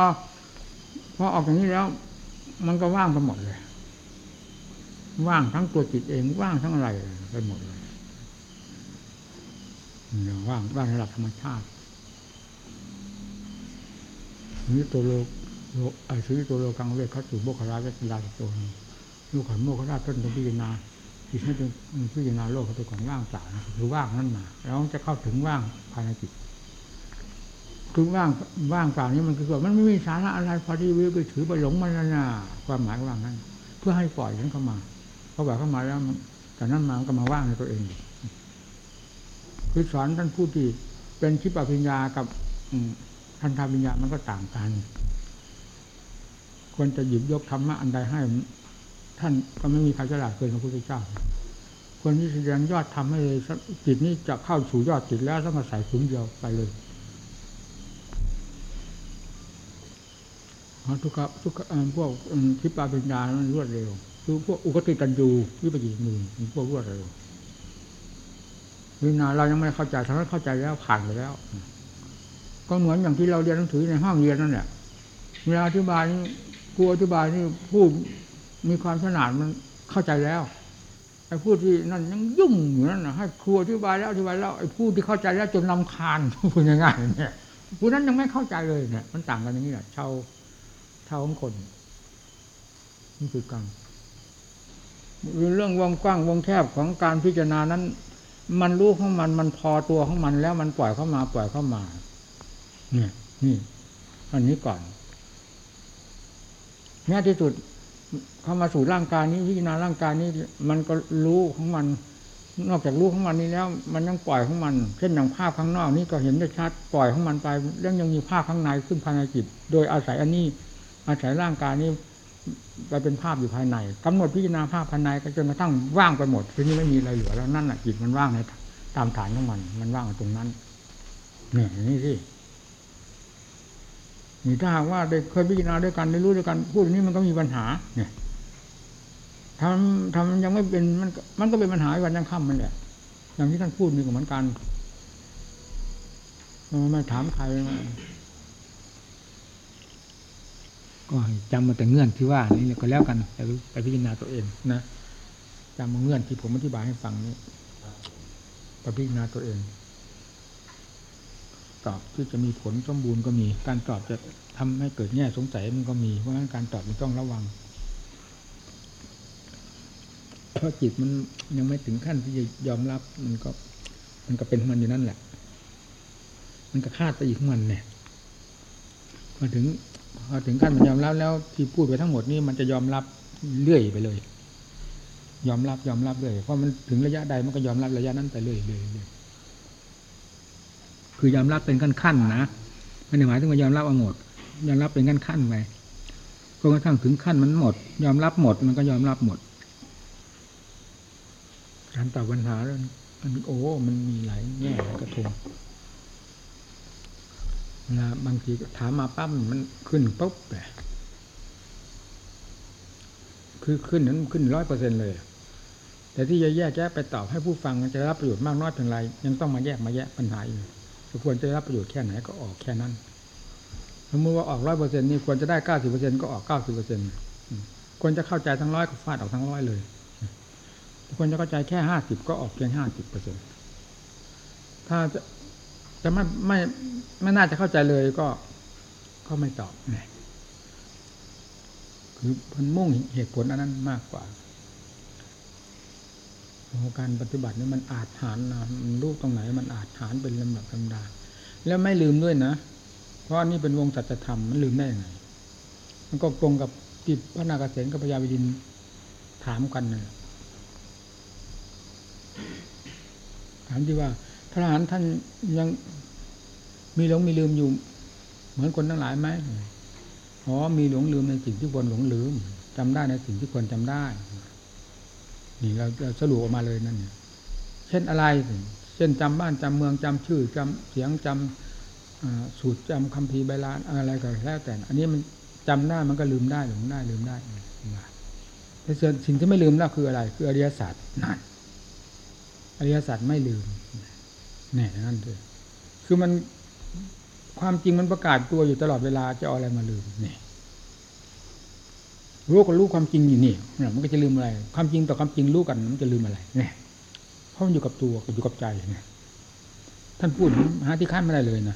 พอออกจากนี้แล้ว มันก็ว่างไปหมดเลย ว่างทั้งตัวจิตเองว่างทั้งอะไรไปหมดเลยเนี่ยว่างว่างในหลักธรรมชาติ นี่ตัวโลกโลไอ้ชีวิตตัวโลกังเวทเขาสู่โมคคลาเวสลาตัวนึงลูกขันโมคคลาต้นเป็นพิจารณาจิตให้เป็นพิจารณาโลกเขาเป็นของว่างเปล่านะคือว่างนั่นมาแล้วจะเข้าถึงว่างภายในจิตคือว่างว่างเปล่านี้มันคือว่ามันไม่มีสาระอะไรพอดีวิวไปถือไปหลงมันนั่นน่ะความหมายว่างนั้น เพื่อให้ปล่อยนั้นเข้ามาเขาบอกเข้ามาแล้วแต่นั้นมาก็มาว่างในตัวเองคือสอนท่านผู้ที่เป็นชิปปัญญากับ อืมทันทาวิญญาณมันก็ต่างกัน ควรจะหยิบยกธรรมะอันใดให้ ท่านก็ไม่มีใครฉลาดเกินพระพุทธเจ้าคนที่แสดงยอดทำให้เลยจิตนี้จะเข้าสู่ยอดจิตแล้วต้องมาใส่ถุงเดียวไปเลยทุกข์ทุกข์พวกทิปาปัญญามันรวดเร็ว คือพวกอุกติตันยูวิปจิมือพวกรวดเร็ววินาเรายังไม่เข้าใจทั้งนั้นเข้าใจแล้วผ่านไปแล้ว ก็เหมือนอย่างที่เราเรียนหนังสือในห้องเรียนนั่นแหละเวลาอธิบายนี่ครูอธิบายนี่ผู้มีความฉลาดมันเข้าใจแล้วไอ้ผู้ที่นั่นยังยุ่งอยู่นั่นนะให้ครูอธิบายแล้วอธิบายแล้วไอ้ผู้ที่เข้าใจแล้วจนลำคาญพูดง่ายๆเนี่ยผู้นั้นยังไม่เข้าใจเลยเนี่ยมันต่างกันอย่างนี้แหละชาวชาวของคนนี่คือกรรมเรื่องวงกว้างวงแคบของการพิจารณานั้น มันรู้ของมันมันพอตัวของมันแล้วมันปล่อยเข้ามาปล่อยเข้ามา นี่ยนี่อันนี้ก่อนแม้ที่สุดเข้ามาสู่ร่างกายนี้พิจารณาร่างกายนี้ มันก็รู้ของมัน นอกจากรู้ของมันนี้แล้ว มันยังปล่อยของมัน เช่นอย่างภาพข้างนอกนี้ก็เห็นได้ชัดปล่อยของมันไปแล้วยังมีภาพข้างในขึ้นภายในจิต โดยอาศัยอันนี้ อาศัยร่างกายนี้ไปเป็นภาพอยู่ภายในกำหนดพิจารณาภาพภายในก็จนกระทั่งว่างไปหมดทีนี้ไม่มีอะไรเหลือแล้วนั่นแหละจิตมันว่างในตามฐานของมัน มันว่างตรงนั้นเนี่ยนี่สิ นี่ถ้าหากว่าได้เคยพิจารณาด้วยกันได้รู้ด้วยกันพูดอย่างนี้มันก็มีปัญหา เนี่ยทำทำยังไม่เป็นมันก็มันก็เป็นปัญหาวันยังค่ำมันแหละอย่างที่ท่านพูดนี่ก็เหมือนกันมันไม่ถามใครก็จำมาแต่เงื่อนที่ว่านี่ก็แล้วกันแต่ไปพิจารณาตัวเองนะจำมาเงื่อนที่ผมอธิบายให้ฟังนี้ไปพิจารณาตัวเอง ตอบที่จะมีผลสมบูรณ์ก็มี การตอบจะทำให้เกิดแง่สงสัยมันก็มีเพราะฉะนั้นการตอบมันต้องระวังเพราะจิตมันยังไม่ถึงขั้นที่จะยอมรับมันก็ มันก็เป็นของมันอยู่นั่นแหละ มันก็คาดไปอีกของมันเนี่ยมาถึงพอถึงขั้นมันยอมรับแล้วที่พูดไปทั้งหมดนี่มันจะยอมรับเรื่อยไปเลย ยอมรับยอมรับเลยเพราะมันถึงระยะใดมันก็ยอมรับระยะนั้นไปเรื่อยเรื่อยเรื่อย คือยอมรับเป็นขั้นขั้นนะไม่ได้หมายถึงว่ายอมรับเอาหมด ยอมรับเป็นขั้นขั้นไปจนกระทั่งถึงขั้นมันหมด ยอมรับหมดมันก็ยอมรับหมด การตอบปัญหาแล้วมันโอ้ มันมีหลายแง่หลายกระทงนะบางทีถามมาปั๊บมันขึ้นปุ๊บเลยคือขึ้นนั้นขึ้นร้อยเปอร์เซ็นเลยแต่ที่จะแยกแยะไปตอบให้ผู้ฟังจะรับประโยชน์มากน้อยเพียงไรยังต้องมาแยกมาแยะปัญหาอยู่ ควรจะรับประโยชน์แค่ไหนก็ออกแค่นั้นสมมติว่าออกร้อยเปอร์เซ็นนี่ควรจะได้เก้าสิบเปอร์เซ็นก็ออกเก้าสิบเปอร์เซ็นควรจะเข้าใจทั้งร้อยก็ฟาดออกทั้งร้อยเลยควรจะเข้าใจแค่ห้าสิบก็ออกเพียงห้าสิบเปอร์เซ็นถ้าจะจะไม่ไม่ไม่น่าจะเข้าใจเลยก็ก็ไม่ตอบคือมันมุ่งเหตุผลอันนั้นมากกว่า การปฏิบัตินี่มันอาจหารนะมันรูปตรงไหนมันอาจหารเป็นลำดับลำดาแล้วไม่ลืมด้วยนะ เพราะอันนี่เป็นวงสัจธรรมมันลืมได้ยังไงมันก็ตรงกับที่พระนาคเษนกับพญาวิดินถามกันนะถามที่ว่า พระอรหันต์ท่านยังมีหลงมีลืมอยู่ เหมือนคนทั้งหลายไหมอ๋อมีหลงลืมในสิ่งที่ควรหลงลืมจำได้ในสิ่งที่ควรจำได้ นี่เราเราสรุปออกมาเลยนั่นเนี่ยเช่นอะไร เช่นจำบ้านจำเมืองจำชื่อจำเสียงจำอ่าสูตรจำคำพีร์ใบลานอะไรก็แล้วแต่ อันนี้มันจำได้มันก็ลืมได้หลงได้ลืมได้แต่ส่วนสิ่งที่ไม่ลืมแล้วคืออะไร คืออริยสัจนั่นอริยสัจไม่ลืมแน่นั่นเลยคือมันความจริงมันประกาศตัวอยู่ตลอดเวลาจะเอาอะไรมาลืมเนี่ย รู้ก็รู้ความจริงอยู่นี่เนี่ยมันก็จะลืมอะไร ความจริงต่อความจริงรู้กันมันจะลืมอะไรเนี่ยเพราะมันอยู่กับตัวอยู่กับใจเนี่ยท่านพูดหาที่ขั้นไม่ได้เลยนะ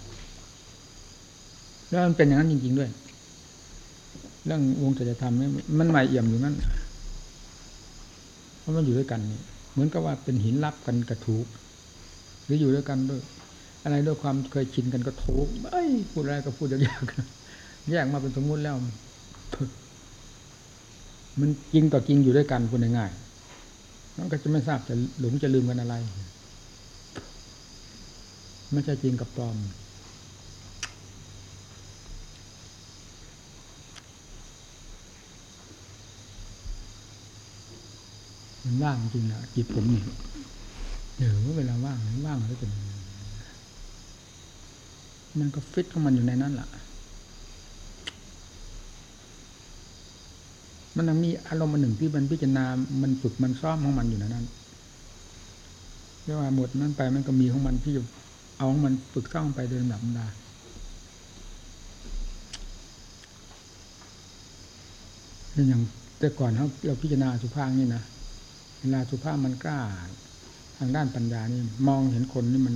แล้วมันเป็นอย่างนั้นจริง ๆด้วย เรื่องวงจะจะทำเนี่ยมันใหม่เอี่ยมอยู่นั่นเพราะมันอยู่ด้วยกันนี่เหมือนกับว่าเป็นหินรับกันกระถูกหรืออยู่ด้วยกันด้วย อะไรด้วยความเคยชินกันก็โถไอ้ยพูดอะไรก็พูดยากๆแยกมาเป็นสมมุติแล้ว มันจริงต่อจริงอยู่ด้วยกันพูดง่ายๆมันก็จะไม่ทราบจะหลงจะลืมกันอะไร ไม่ใช่จริงกับปลอม มันว่างจริงนะจิตผมเนี่เดี๋ยวเวลาว่างมันว่างแล้วเป็มันก็ฟิตของมันอยู่ในนั้นแหละ มันยังมีอารมณ์อันหนึ่งที่มันพิจารณา มันฝึกมันซ้อมของมันอยู่ในนั้นเรียกว่าหมดนั้นไปมันก็มีของมันที่เอาของมันฝึกซ้อมไปโดยลำดับลำดาเช่นอย่างแต่ก่อนเราเราพิจารณาสุภาพนี่นะเวลาสุภาพมันกล้า ทางด้านปัญญานี่ มองเห็นคนนี่มัน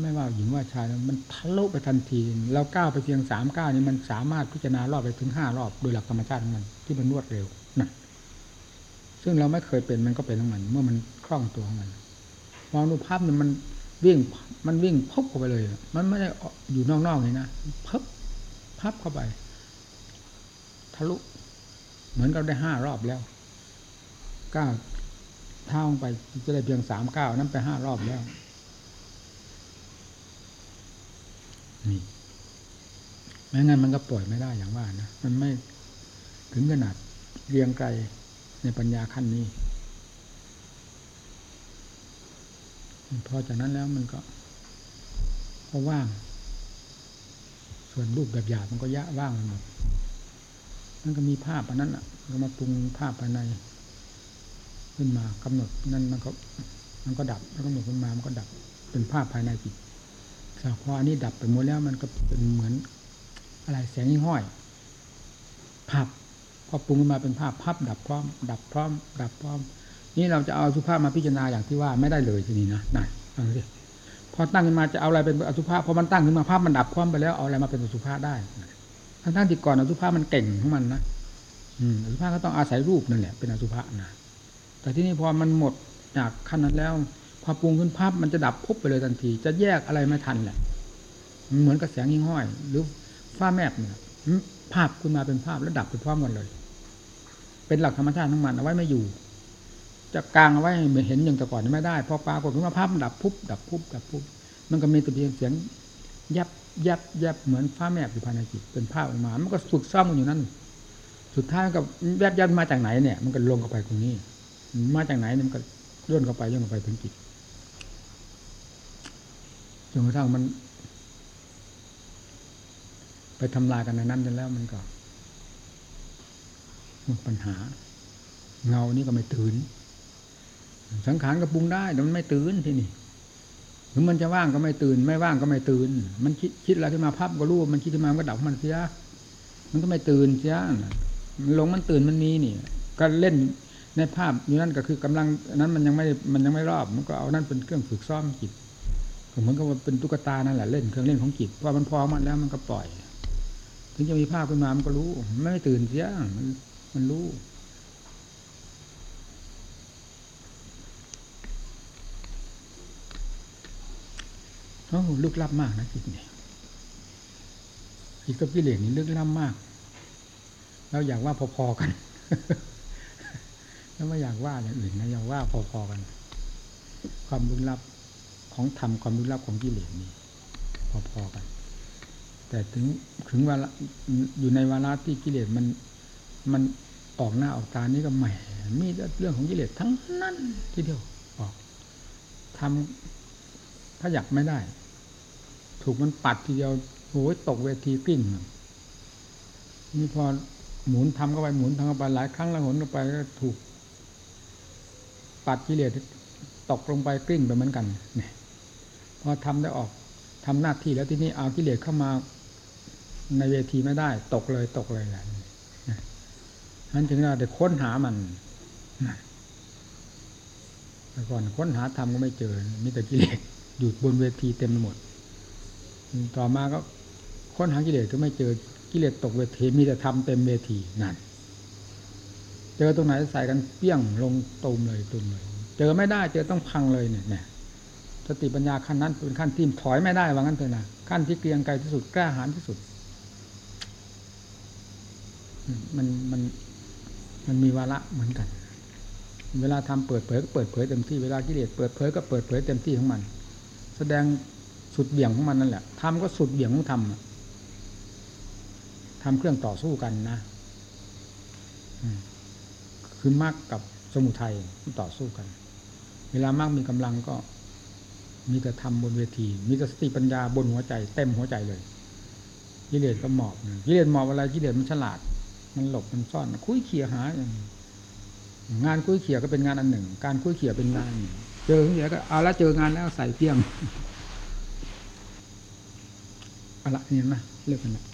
ไม่ว่าหญิงว่าชายมันทะลุไปทันทีเราก้าวไปเพียงสามก้าวนี่มันสามารถพิจารณารอบไปถึงห้ารอบโดยหลักธรรมชาติของมันที่มันรวดเร็วนะซึ่งเราไม่เคยเป็นมันก็เป็นของมัน เมื่อมันคล่องตัวของมันมองดูภาพเนี่ยมันวิ่งมันวิ่งพบเข้าไปเลย มันไม่ได้อยู่นอกๆเลยนะพับพับเข้าไป ทะลุ เหมือนกับได้ห้ารอบแล้วก้าวเท้าไปจะได้เพียงสามก้าวนั้นไปห้ารอบแล้ว นี่ไม่งั้นมันก็ปล่อยไม่ได้อย่างว่านะมันไม่ถึงขนาดเรียงไกลในปัญญาขั้นนี้ พอจากนั้นแล้วมันก็ก็ว่าง ส่วนรูปแบบหยาบมันก็ยะว่างไปหมดมันก็มีภาพอันนั้นอะก็มาปรุงภาพภายใน ขึ้นมากำหนดนั่นมันก็มันก็ดับแล้วกำหนดขึ้นมามันก็ดับเป็นภาพภายในจิต แต่พออันนี้ดับไปหมดแล้วมันก็เป็นเหมือน อะไรแสงยิ่งห้อยภาพพอปรุงขึ้นมาเป็นภาพภาพดับพร้อม ดับพร้อม ดับพร้อม นี่เราจะเอาสุภาพมาพิจารณาอย่างที่ว่าไม่ได้เลยทีนี้นะนั่นฟังสิพอตั้งขึ้นมาจะเอาอะไรเป็นอสุภาพพอมันตั้งขึ้นมาภาพมันดับพร้อมไปแล้วเอาอะไรมาเป็นอสุภาพได้ทั้งทั้งที่ก่อนอสุภาพมันเก่งของมันนะอืมอสุภาพก็ต้องอาศัยรูปนั่นแหละเป็นอสุภาพนะแต่ที่นี่พอมันหมดจากขั้นนั้นแล้ว พอปรุงขึ้นภาพมันจะดับพุบไปเลยทันที จะแยกอะไรไม่ทันแหละเหมือนกับแสงยิงห้อย หรือฟ้าแมบเนี่ยภาพขึ้นมาเป็นภาพแล้วดับไปพร้อมกันเลย เป็นหลักธรรมชาติทั้งมันเอาไว้ไม่อยู่ จะกลางเอาไว้เห็นอย่างแต่ก่อนไม่ได้พอปรากฏขึ้นมาภาพมันดับพุบดับพุบดับพุบมันก็มีแต่เพียงเสียงยับยับยับเหมือนฟ้าแมบอยู่ภายในจิตเป็นภาพออกมา มันก็ฝึกซ้อมกันอยู่นั่นสุดท้ายกับแยบยับมาจากไหนเนี่ย มันก็ลงเข้าไปตรงนี้ มาจากไหนมันก็ย่นเข้าไปย่นเข้าไปถึงจิต จนกระทั่งมัน ไปทำลายกันในนั้นจนแล้วมันก็ปัญหา เงานี่ก็ไม่ตื่น สังขารก็ปรุงได้แต่มันไม่ตื่นที่นี่หรือมันจะว่างก็ไม่ตื่น ไม่ว่างก็ไม่ตื่น มันคิดคิดอะไรขึ้นมาพับก็รู้มันคิดขึ้นมามันก็ดับมันเสียมันก็ไม่ตื่นเสียมันหลงมันตื่นมันมีนี่ ก็เล่นในภาพอยู่นั่นก็คือกำลังนั้นมันยังไม่มันยังไม่รอบ มันก็เอานั่นเป็นเครื่องฝึกซ้อมจิต เหมือนกับว่าเป็นตุ๊กตานั่นแหละเล่นเครื่องเล่นของจิตพอมันพอมันแล้วมันก็ปล่อย ถึงจะมีภาพขึ้นมามันก็รู้ ไม่ตื่นเสียมันมันรู้โอ้ลึกลับมากนะจิตเนี่ยจิตกับกิเลสนี่ลึกลับมาก เราอยากว่าพอๆกัน แล้วไม่อยากว่าอย่างอื่นนะอยากว่าพอๆกัน ความลึกลับ ของธรรมความลึกลับของกิเลสนี่พอๆกัน แต่ถึงถึงเวลาอยู่ในวาระที่กิเลสมันมันออกหน้าออกตานี่ก็ใหม่มีเรื่องของกิเลสทั้งนั้นทีเดียวออกทำถ้าอยากไม่ได้ ถูกมันปัดทีเดียวโอ้ยตกเวทีกลิ้งนี่พอหมุนทำเข้าไปหมุนทำเข้าไปหลายครั้งแล้วหมุนเข้าไปก็ถูกปัดกิเลสตกลงไปกลิ้งไปเหมือนกันเนี่ย พอทำได้ออกทำหน้าที่แล้วที่นี่เอากิเลสเข้ามาในเวทีไม่ได้ ตกเลยตกเลยแหละนั้นจึงเราได้ค้นหามันแต่ก่อนค้นหาธรรมก็ไม่เจอมีแต่กิเลสอยู่บนเวทีเต็มไปหมด ต่อมาก็ค้นหากิเลสก็ไม่เจอกิเลสตกเวทีมีแต่ธรรมเต็มเวทีนั่นเจอตรงไหนใส่กันเปี้ยงลงตูมเลยตูมเลย เจอไม่ได้เจอต้องพังเลยเนี่ย สติปัญญาขั้นนั้นเป็นขั้นที่ถอยไม่ได้ว่างั้นเถอะนะขั้นที่เกรียงไกรที่สุดกล้าหาญที่สุด มันมันมันมีวาระเหมือนกัน เวลาทำเปิดเผยก็เปิดเผยเต็มที่เวลากิเลสเปิดเผยก็เปิดเผยเต็มที่ของมัน แสดงสุดเบี่ยงของมันนั่นแหละทำก็สุดเบี่ยงของธรรมอะทำเครื่องต่อสู้กันนะคือมรรคกับสมุทัยต่อสู้กัน เวลามรรคมีกำลังก็ มีแต่ทำบนเวที มีแต่สติปัญญาบนหัวใจ เต็มหัวใจเลยกิเลสก็หมอบกิเลสหมอบอะไรกิเลสมันฉลาด มันหลบมันซ่อน คุยเขี่ยหาอย่างนี้งานคุยเขี่ยก็เป็นงานอันหนึ่ง การคุยเขี่ยเป็นงาน เจอที่ไหนก็เอาละเจองานแล้วใส่เพียงเอาละนี่นะเลิกกันละ